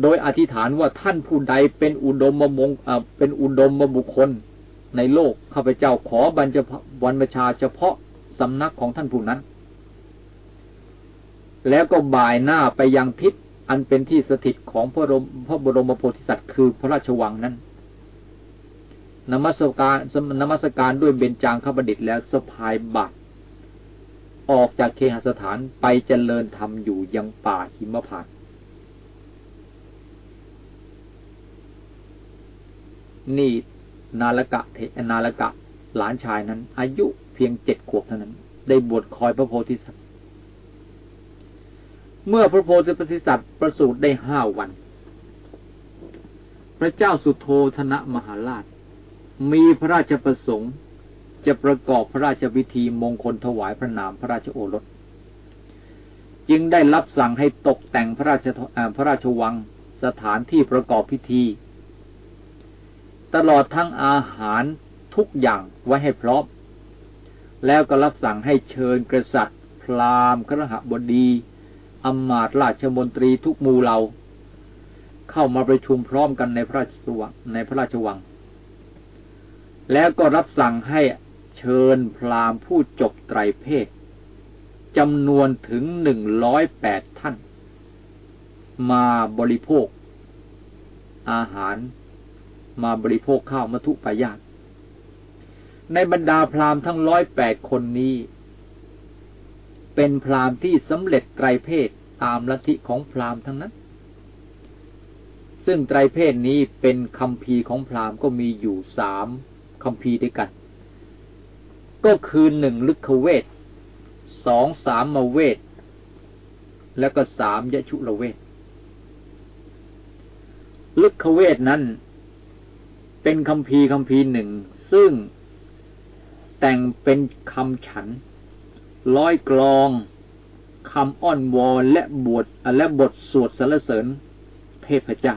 โดยอธิษฐานว่าท่านผู้ใดเป็นอุดมมงเป็นอุดมมบุคคลในโลกข้าพเจ้าขอบรรพบรรพชาเฉพาะ สำนักของท่านผู้นั้น แล้วก็บ่ายหน้าไปยังทิศอันเป็นที่สถิตของพระพระบรมโพธิสัตว์คือพระราชวังนั้นนมัสการนมัสการด้วยเบญจางขบดิษแล้วสะพายบาตรออกจากเคหสถานไปเจริญธรรมอยู่ยังป่าหิมพานนี่นาลกะเทนาลกะหลานชายนั้น อายุ เพียงเจ็ดขวบเท่านั้น ได้บวชคอยพระโพธิสัตว์ เมื่อพระโพธิสัตว์ประสูติได้ห้าวัน พระเจ้าสุโธธนะมหาราช มีพระราชประสงค์ จะประกอบพระราชพิธีมงคลถวายพระนามพระราชโอรส จึงได้รับสั่งให้ตกแต่งพระราชพระราชวังสถานที่ประกอบพิธี ตลอดทั้งอาหารทุกอย่างไว้ให้พร้อม แล้วก็รับสั่งให้เชิญกษัตริย์ พราหมณ์ครหบดีอำมาตย์ราชมนตรีทุกมูเหล่าเข้ามาประชุมพร้อมกันในพระราชวังในพระราชวัง แล้วก็รับสั่งให้เชิญพราหมณ์ผู้จบไตรเพศจำนวนถึงหนึ่งร้อยแปดท่าน มาบริโภค อาหาร มาบริโภคข้าวมัทุปายาต ในบรรดาพราหมณ์ทั้งร้อยแปดคนนี้ เป็นพราหมณ์ที่สำเร็จไตรเพศตามลัทธิของพราหมณ์ทั้งนั้น ซึ่งไตรเพศนี้เป็นคำพีของพราหมณ์ก็มีอยู่สามคำพีด้วยกัน ก็คือหนึ่งลึกเวทสองสามมเวทแล้วก็สามยชุระเวทลึกเวทนั้นเป็นคำพีคำพีหนึ่งซึ่ง แต่งเป็นคำฉัน ร้อยกลองคำอ้อนวอนและบทและบทสวดสรรเสริญเทพเจ้า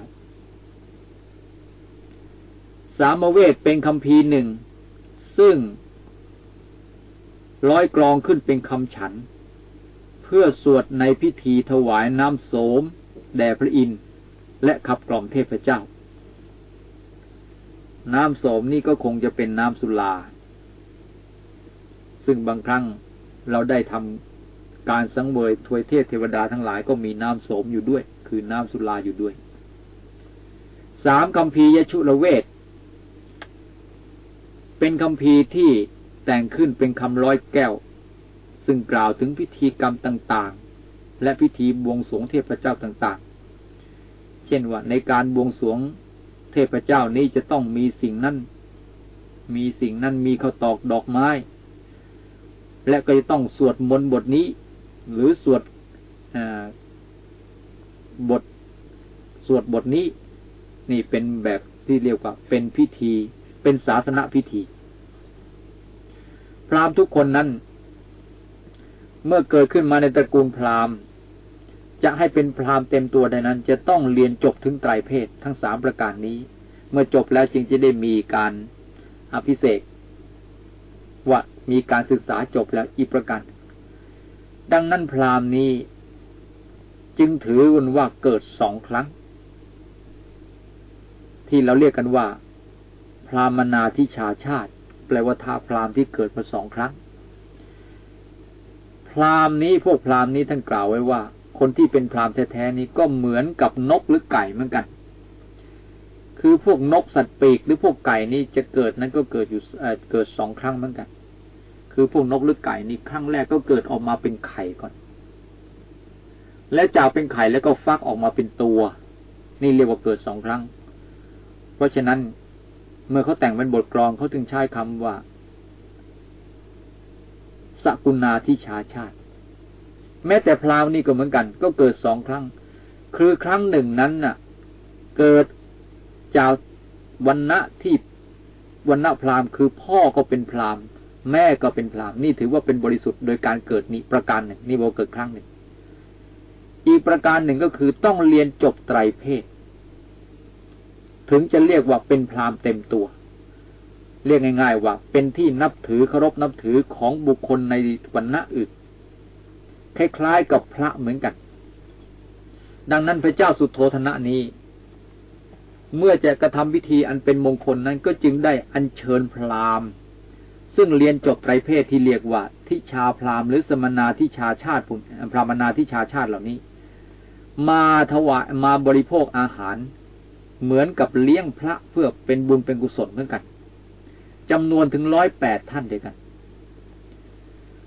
สามเวทเป็นคำพีหนึ่ง ซึ่ง ร้อยกลองขึ้นเป็นคำฉัน เพื่อสวดในพิธีถวายน้ำโสม แด่พระอินทร์และขับกล่อมเทพเจ้า น้ำโสมนี่ก็คงจะเป็นน้ำสุลา ซึ่งบางครั้งเราได้ทำการสังเวยทวยเทพเทวดาทั้งหลายก็มีน้ำโสมอยู่ด้วย คือน้ำสุราอยู่ด้วย สามคำพียชุระเวท เป็นคำพีที่แต่งขึ้นเป็นคำร้อยแก้ว ซึ่งกล่าวถึงพิธีกรรมต่างๆ และพิธีบวงสรวงเทพเจ้าต่างๆ เช่นว่าในการบวงสรวงเทพเจ้านี้จะต้องมีสิ่งนั้น มีสิ่งนั้นมีข้าวตอกดอกไม้ และก็จะต้องสวดมนต์บทนี้ หรือสวดบทสวดบทนี้ นี่เป็นแบบที่เรียกว่าเป็นพิธี เป็นศาสนาพิธี พราหมณ์ทุกคนนั้น เมื่อเกิดขึ้นมาในตระกูลพราหมณ์ จะให้เป็นพราหมณ์เต็มตัวได้นั้น จะต้องเรียนจบถึงไตรเพศทั้งสามประการนี้ เมื่อจบแล้วจึงจะได้มีการอภิเษกว่า มีการศึกษาจบแล้วอีกประการดังนั้นพราหมณ์นี้ จึงถือกันว่าเกิดสองครั้ง ที่เราเรียกกันว่า พรามนาทิชาชาติ แปลว่าท้าพราหมณ์ที่เกิดมาสองครั้ง พราหมณ์นี้พวกพราหมณ์นี้ท่านกล่าวไว้ว่า คนที่เป็นพราหมณ์แท้ๆนี้ก็เหมือนกับนกหรือไก่เหมือนกัน คือพวกนกสัตว์ปีกหรือพวกไก่นี่จะเกิดนั้นก็เกิดอยู่เกิดสองครั้งเหมือนกัน คือพวกนกหรือไก่นี่ครั้งแรกก็เกิดออกมาเป็นไข่ก่อน แล้วจากเป็นไข่แล้วก็ฟักออกมาเป็นตัว นี่เรียกว่าเกิดสองครั้ง เพราะฉะนั้นเมื่อเขาแต่งเป็นบทกลองเขาจึงใช้คำว่าสกุณาทิชาชาติ แม้แต่พราวนี่ก็เหมือนกัน ก็เกิดสองครั้ง คือครั้งหนึ่งนั้นน่ะ เกิดจากวันณะที่วันณะพรามคือพ่อก็เป็นพราม แม่ก็เป็นพรามนี่ถือว่าเป็นบริสุทธิ์โดยการเกิดนี้ประการหนึ่งนี่โบเกิดครั้งหนึ่ง อีกประการหนึ่งก็คือต้องเรียนจบไตรเพศ ถึงจะเรียกว่าเป็นพรามเต็มตัว เรียกง่าย ๆ ว่า เป็นที่นับถือเคารพนับถือของบุคคลในวันณะอื่นคล้ายๆกับพระเหมือนกัน ดังนั้นพระเจ้าสุโธธนะนี้ เมื่อจะกระทำพิธีอันเป็นมงคลนั้นก็จึงได้อัญเชิญพราหมณ์ ซึ่งเรียนจบไตรเพศที่เรียกว่าทิชาพราหมณ์หรือสมนาทิชาชาติพรามนาทิชาชาติเหล่านี้ มาถวายมาบริโภคอาหาร เหมือนกับเลี้ยงพระเพื่อเป็นบุญเป็นกุศลเหมือนกันจำนวนถึงร้อยแปดท่านเดียวกัน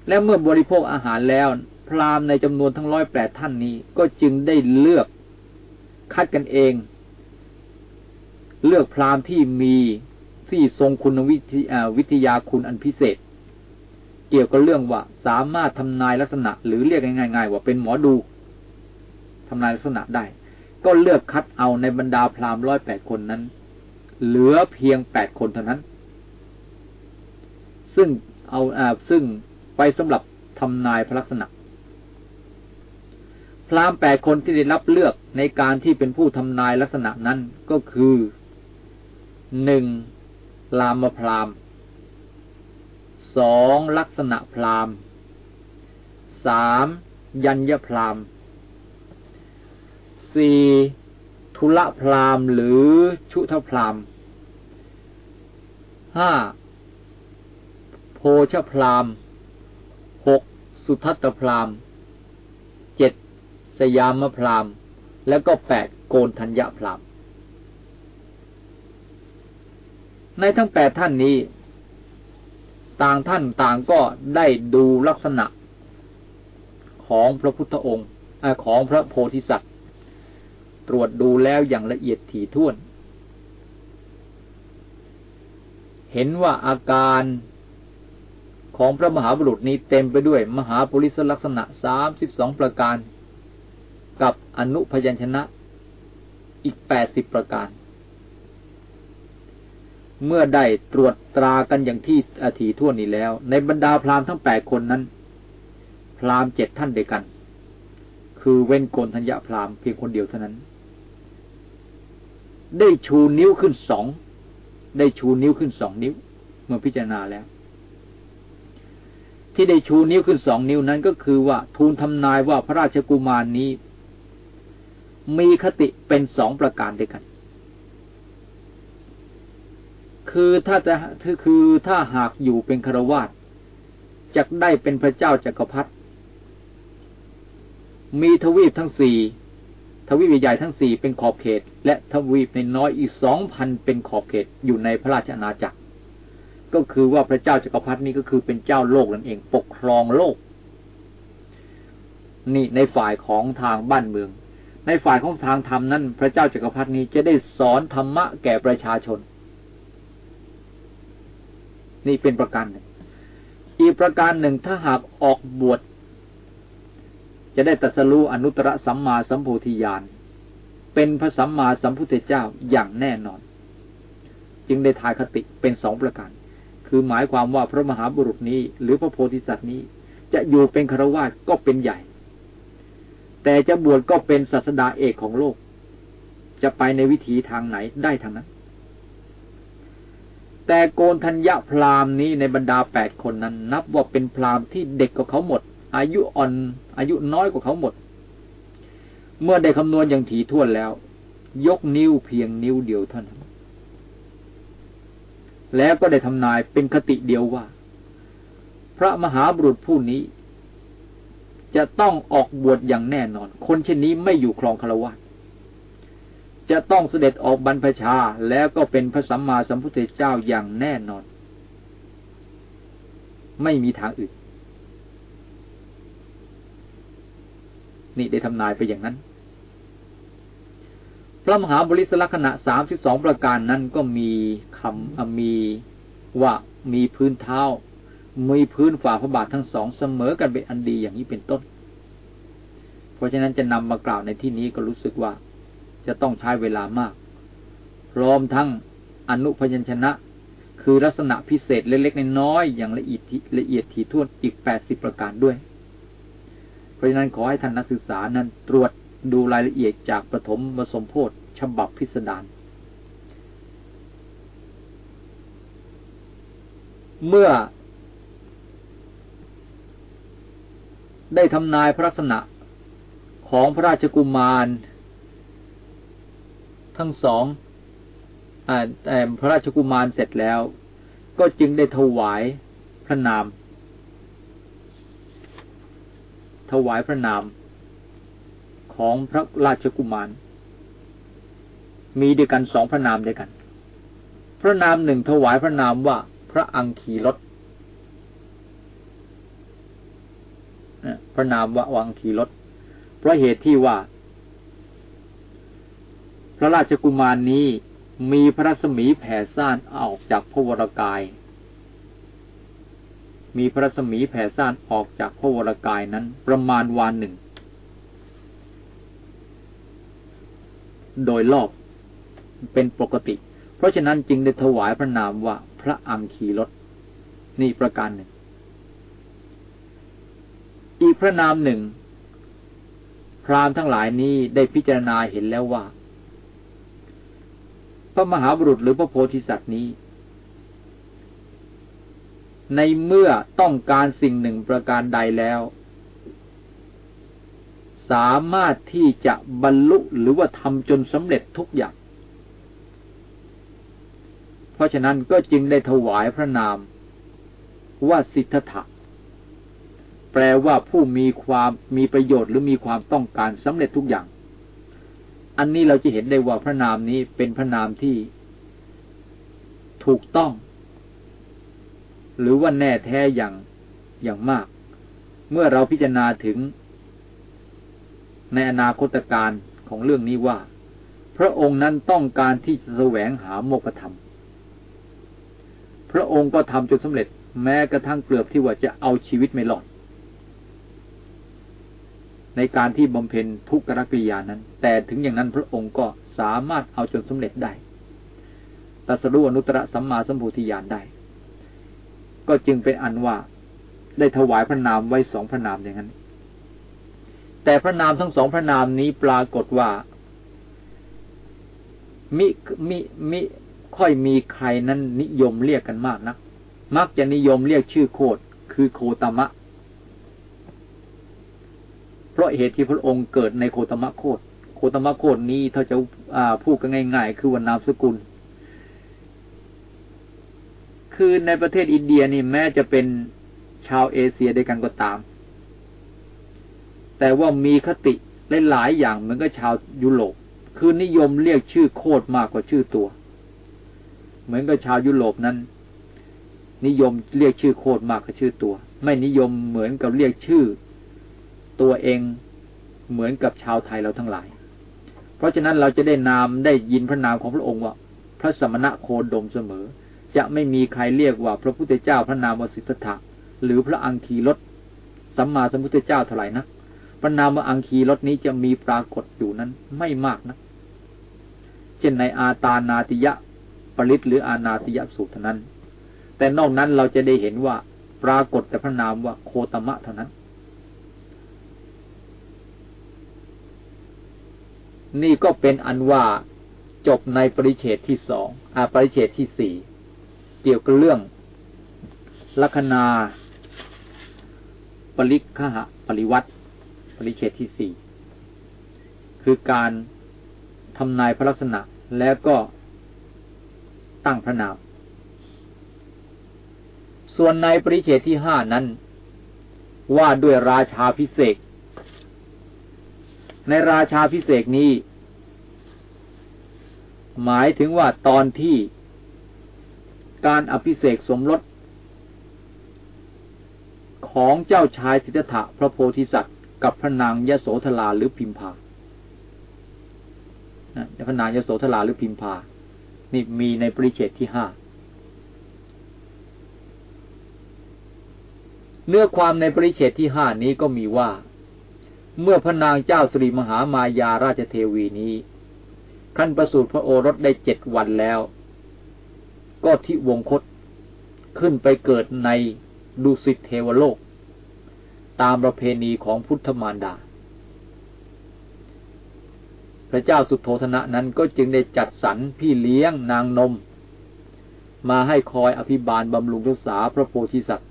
และเมื่อบริโภคอาหารแล้ว พราหมณ์ในจำนวนทั้งร้อยแปดท่านนี้ ก็จึงได้เลือกคัดกันเอง เลือกพราหมณ์ที่มี ที่ทรงคุณวิทยาวิทยาคุณอันพิเศษ เกี่ยวกับเรื่องว่าสามารถทำนายลักษณะ หรือเรียกง่ายๆว่าเป็นหมอดูทำนายลักษณะได้ ก็เลือกคัดเอาในบรรดาพราหมณ์ร้อยแปดคนนั้น เหลือเพียงแปดคนเท่านั้น ซึ่งเอาอาซึ่งไปสำหรับทำนายพลักษณะพราหมณ์แปดคนที่ได้รับเลือกในการที่เป็นผู้ทำนายลักษณะนั้นก็คือหนึ่ง ลามพรามสองลักษณะพรามสามยัญญพรามสี่ทุละพรามหรือชุทพรามห้าโพชพรามหกสุทัตพรามเจ็ดสยามพรามแล้วก็แปดโกนธัญญพราม ในทั้งแปดท่านนี้ ต่างท่านต่างก็ได้ดูลักษณะของพระพุทธองค์ของพระโพธิสัตว์ ตรวจดูแล้วอย่างละเอียดถี่ถ้วน เห็นว่าอาการของพระมหาบุรุษนี้เต็มไปด้วยมหาปุริสลักษณะสามสิบสองประการ กับอนุพยัญชนะอีกแปดสิบประการ เมื่อได้ตรวจตรากันอย่างที่อาทีทั่วนี้แล้ว ในบรรดาพราหมณ์ทั้งแปดคนนั้น พราหมณ์เจ็ดท่านเดียวกัน คือเว้นโกนธัญญาพราหมณ์เพียงคนเดียวเท่านั้น ได้ชูนิ้วขึ้นสองได้ชูนิ้วขึ้นสองนิ้ว เมื่อพิจารณาแล้ว ที่ได้ชูนิ้วขึ้นสองนิ้วนั้นก็คือว่าทูลทำนายว่าพระราชกุมารนนี้ มีคติเป็นสองประการเด้วยกัน คือถ้าจะคือถ้าหากอยู่เป็นคารวาสจะได้เป็นพระเจ้าจากักรพรรดิมีทวีปทั้งสี่ทวีปใหญ่ทั้งสี่เป็นขอบเขต และทวีปในน้อยอีกสองพันเป็นขอบเขตอยู่ในพระราชอาณาจักร ก็คือว่าพระเจ้าจากักรพรรดินี้ก็คือเป็นเจ้าโลกนั่นเองปกครองโลก นี่ในฝ่ายของทางบ้านเมือง ในฝ่ายของทางธรรมนั้น พระเจ้าจากักรพรรดินี้จะได้สอนธรรมะแก่ประชาชน นี่เป็นประการหนึ่งอีกประการหนึ่งถ้าหากออกบวชจะได้ตัสรู้อนุตตรสัมมาสัมโพธิญาณเป็นพระสัมมาสัมพุทธเจ้าอย่างแน่นอน จึงได้ทายคติเป็นสองประการ คือหมายความว่าพระมหาบุรุษนี้ หรือพระโพธิสัตว์นี้ จะอยู่เป็นคารวะก็เป็นใหญ่ แต่จะบวชก็เป็นศาสดาเอกของโลก จะไปในวิถีทางไหนได้ทางนั้น แต่โกนทัญญาพราหมณ์นี้ในบรรดาแปดคนนั้น นับว่าเป็นพราหมณ์ที่เด็กกว่าเขาหมด อายุอ่อน อายุน้อยกว่าเขาหมด เมื่อได้คำนวณอย่างถี่ถ้วนแล้ว ยกนิ้วเพียงนิ้วเดียวเท่านั้น แล้วก็ได้ทำนายเป็นคติเดียวว่า พระมหาบุรุษผู้นี้ จะต้องออกบวชอย่างแน่นอน คนเช่นนี้ไม่อยู่ครองคารวะ จะต้องเสด็จออกบรรพชาแล้วก็เป็นพระสัมมาสัมพุทธเจ้าอย่างแน่นอน ไม่มีทางอื่น นี่ได้ทำนายไปอย่างนั้น พระมหาบริสลักษณะสามสิบสองประการนั้นก็มีคำมีว่ามีพื้นเท้า มีพื้นฝ่าพระบาททั้งสองเสมอกันเป็นอันดีอย่างนี้เป็นต้น เพราะฉะนั้นจะนำมากล่าวในที่นี้ก็รู้สึกว่า จะต้องใช้เวลามาก พร้อมทั้งอนุพยัญชนะ คือลักษณะพิเศษเล็กๆน้อยๆอย่างละเอียดละเอียดถี่ถ้วนอีกแปดสิบประการด้วย เพราะฉะนั้นขอให้ท่านนักศึกษานั้นตรวจดูรายละเอียดจากปฐมมสมโพธิฉบับพิสดารเมื่อ ได้ทำนายพระลักษณะของพระราชกุมาร ทั้งสองอพระราชกุมารเสร็จแล้ว ก็จึงได้ถวายพระนาม ถวายพระนามของพระราชกุมาร มีด้วยกันสองพระนามด้วยกัน พระนามหนึ่งถวายพระนามว่าพระอังคีรถพระนามวะวังคีรถเพราะเหตุที่ว่า พระราชกุมารนี้มีพระรัศมีแผ่ซ่านออกจากพระวรกาย มีพระรัศมีแผ่ซ่านออกจากพระวรกายนั้น ประมาณวานหนึ่ง โดยรอบเป็นปกติ เพราะฉะนั้นจึงได้ถวายพระนามว่าพระอังคีรถนี่ประการหนึ่ง อีกพระนามหนึ่ง พรามทั้งหลายนี้ได้พิจารณาเห็นแล้วว่า ระมหาบุรุษหรือพระโพธิสัตว์นี้ ในเมื่อต้องการสิ่งหนึ่งประการใดแล้ว สามารถที่จะบรรลุหรือว่าทำจนสำเร็จทุกอย่าง เพราะฉะนั้นก็จึงได้ถวายพระนามว่าสิทธัตถะแปลว่าผู้มีความมีประโยชน์หรือมีความต้องการสำเร็จทุกอย่าง อันนี้เราจะเห็นได้ว่าพระนามนี้เป็นพระนามที่ถูกต้อง หรือว่าแน่แท้อย่างอย่างมาก เมื่อเราพิจารณาถึง ในอนาคตการของเรื่องนี้ว่า พระองค์นั้นต้องการที่จะแสวงหาโมกธรรม พระองค์ก็ทำจนสำเร็จแม้กระทั่งเกลือบที่ว่าจะเอาชีวิตไม่รอด ในการที่บำเพ็ญทุกขกิริยานั้น แต่ถึงอย่างนั้นพระองค์ก็สามารถเอาจนสำเร็จได้ตัสรู้อนุตตรสัมมาสัมพุทธิญาณได้ ก็จึงเป็นอันว่าได้ถวายพระนามไว้สองพระนามอย่างนั้น แต่พระนามทั้งสองพระนามนี้ปรากฏว่า มิมิมิค่อยมีใครนั้นนิยมเรียกกันมากนะมักจะนิยมเรียกชื่อโคดคือโคตมะ ราะเหตุที่พระองค์เกิดในโคตมะโคตโคตมะโคตนี้ถ้าจะพูดกันง่าย ๆ คือวันนามสกุล คือในประเทศอินเดียนี่แม้จะเป็นชาวเอเชียด้วยกันก็ตาม แต่ว่ามีคติหลายๆอย่างเหมือนกับชาวยุโรปคือนิยมเรียกชื่อโคตมากกว่าชื่อตัว เหมือนกับชาวยุโรปนั้น นิยมเรียกชื่อโคตมากกว่าชื่อตัว ไม่นิยมเหมือนกับเรียกชื่อ ตัวเองเหมือนกับชาวไทยเราทั้งหลาย เพราะฉะนั้นเราจะได้นามได้ยินพระนามของพระองค์ว่า พระสมณะโคดมเสมอ จะไม่มีใครเรียกว่าพระพุทธเจ้าพระนามวสิทธะหรือพระอังคีรถสัมมาสัมพุทธเจ้าเท่าไหร่นะพระนามวอังคีรถนี้จะมีปรากฏอยู่นั้นไม่มากนะเช่นในอาตานาติยะปริตหรืออานาติยะสูตรเท่านั้น แต่นอกนั้นเราจะได้เห็นว่าปรากฏแต่พระนามว่าโคตมะเท่านั้น นี่ก็เป็นอันว่าจบในปริเฉดที่สองอาปริเฉดที่สี่เกี่ยวกับเรื่องลัคนาปริคหะปริวัติปริเฉดที่สี่คือการทำนายพระลักษณะแล้วก็ตั้งพระนาม ส่วนในปริเฉดที่ห้านั้น ว่าด้วยราชาพิเศษ ในราชาพิเศษนี้ หมายถึงว่าตอนที่การอภิเษกสมรสของเจ้าชายสิทธัตถะพระโพธิสัตว์ กับพระนางยโสธราหรือพิมพาพระนางยโสธราหรือพิมพา นี่มีในปริเชตที่ห้า เนื้อความในปริเชตที่ห้านี้ก็มีว่า เมื่อพระนางเจ้าสรีมหามายาราชเทวีนี้ขั้นประสูติพระโอรสได้เจ็ดวันแล้ว ก็ทิวงคตขึ้นไปเกิดในดุสิตเทวโลก ตามประเพณีของพุทธมารดา พระเจ้าสุโธธนะนั้นก็จึงได้จัดสรรพี่เลี้ยงนางนม มาให้คอยอภิบาลบำรุงรักษาพระโพธิสัตว์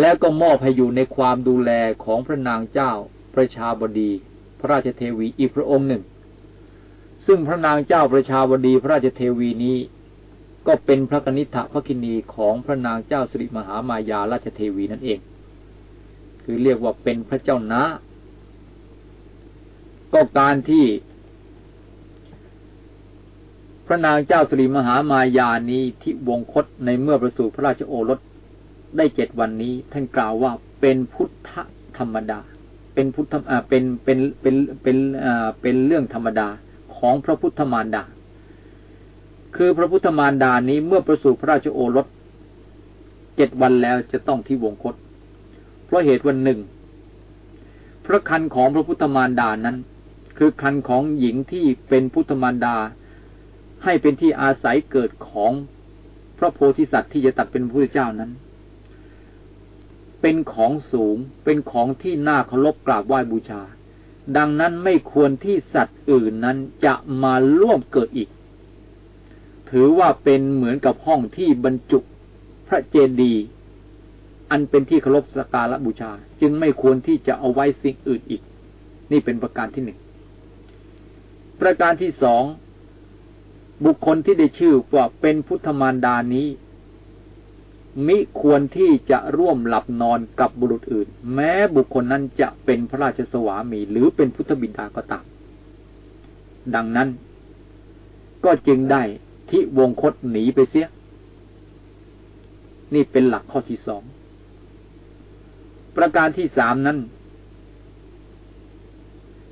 แล้วก็มอบให้อยู่ในความดูแลของพระนางเจ้า ประชาบดี พระราชเทวีอีกพระองค์หนึ่ง ซึ่งพระนางเจ้าประชาบดีพระราชเทวีนี้ ก็เป็นพระกนิษฐพระกินีของพระนางเจ้าสิริมหามายาราชเทวีนั่นเอง คือเรียกว่าเป็นพระเจ้านะก็การที่ พระนางเจ้าสุริมหามายานี้ที่วงคตในเมื่อประสูติพระราชโอรส ได้เจ็ดวันนี้ ท่านกล่าวว่าเป็นพุทธธรรมดา เป็นพุทธอ่าเป็นเป็นเป็นเป็นอ่าเป็นเรื่องธรรมดาของพระพุทธมารดา คือพระพุทธมารดานี้เมื่อประสูติพระราชโอรสเจ็ดวันแล้วจะต้องที่วงคต เพราะเหตุวันหนึ่ง พระคันของพระพุทธมารดานั้น คือคันของหญิงที่เป็นพุทธมารดา ให้เป็นที่อาศัยเกิดของพระโพธิสัตว์ที่จะตัดเป็นพระพุทธเจ้านั้น เป็นของสูง เป็นของที่น่าเคารพกราบไหว้บูชา ดังนั้นไม่ควรที่สัตว์อื่นนั้นจะมาร่วมเกิดอีก ถือว่าเป็นเหมือนกับห้องที่บรรจุพระเจดีย์อันเป็นที่เคารพสักการะบูชา จึงไม่ควรที่จะเอาไว้สิ่งอื่นอีก นี่เป็นประการที่หนึ่งประการที่สองบุคคลที่ได้ชื่อว่าเป็นพุทธมารดานี้ มิควรที่จะร่วมหลับนอนกับบุรุษอื่น แม้บุคคลนั้นจะเป็นพระราชสวามีหรือเป็นพุทธบิดาก็ตาม ดังนั้น ก็จึงได้ที่วงคตหนีไปเสีย นี่เป็นหลักข้อที่สอง ประการที่สามนั้น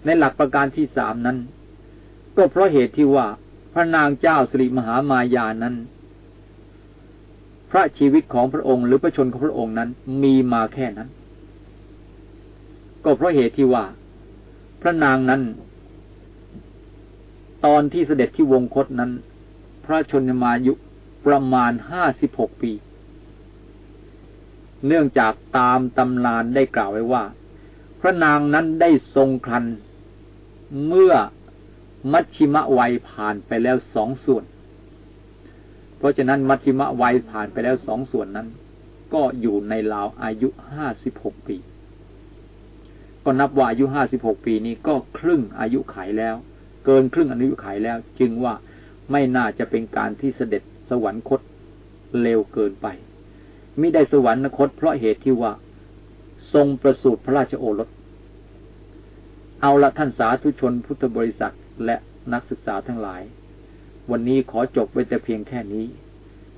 ในหลักประการที่สามนั้น ก็เพราะเหตุที่ว่าพระนางเจ้าสิริมหามายานั้น พระชีวิตของพระองค์หรือพระชนของพระองค์นั้นมีมาแค่นั้น ก็เพราะเหตุที่ว่า พระนางนั้น ตอนที่เสด็จที่วงคตนั้น พระชนมายุประมาณห้าสิบหกปี เนื่องจากตามตำนานได้กล่าวไว้ว่า พระนางนั้นได้ทรงครันเมื่อมัชชิมะวัยผ่านไปแล้วสองส่วน เพราะฉะนั้นมัชชิมะวัยผ่านไปแล้วสองส่วนนั้น ก็อยู่ในราวอายุห้าสิบหกปี ก็นับว่าอายุห้าสิบหกปีนี้ก็ครึ่งอายุไขแล้ว เกินครึ่งอายุขัยแล้ว จึงว่าไม่น่าจะเป็นการที่เสด็จสวรรคตเร็วเกินไปมิได้สวรรคตเพราะเหตุที่ว่า ทรงประสูติพระราชโอรส เอาละท่านสาธุชนพุทธบริษัทและนักศึกษาทั้งหลาย วันนี้ขอจบไว้แต่เพียงแค่นี้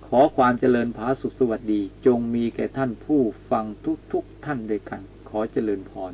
ขอความเจริญพาสุขสวัสดี จงมีแก่ท่านผู้ฟังทุกๆทท่านด้วยกัน ขอเจริญพร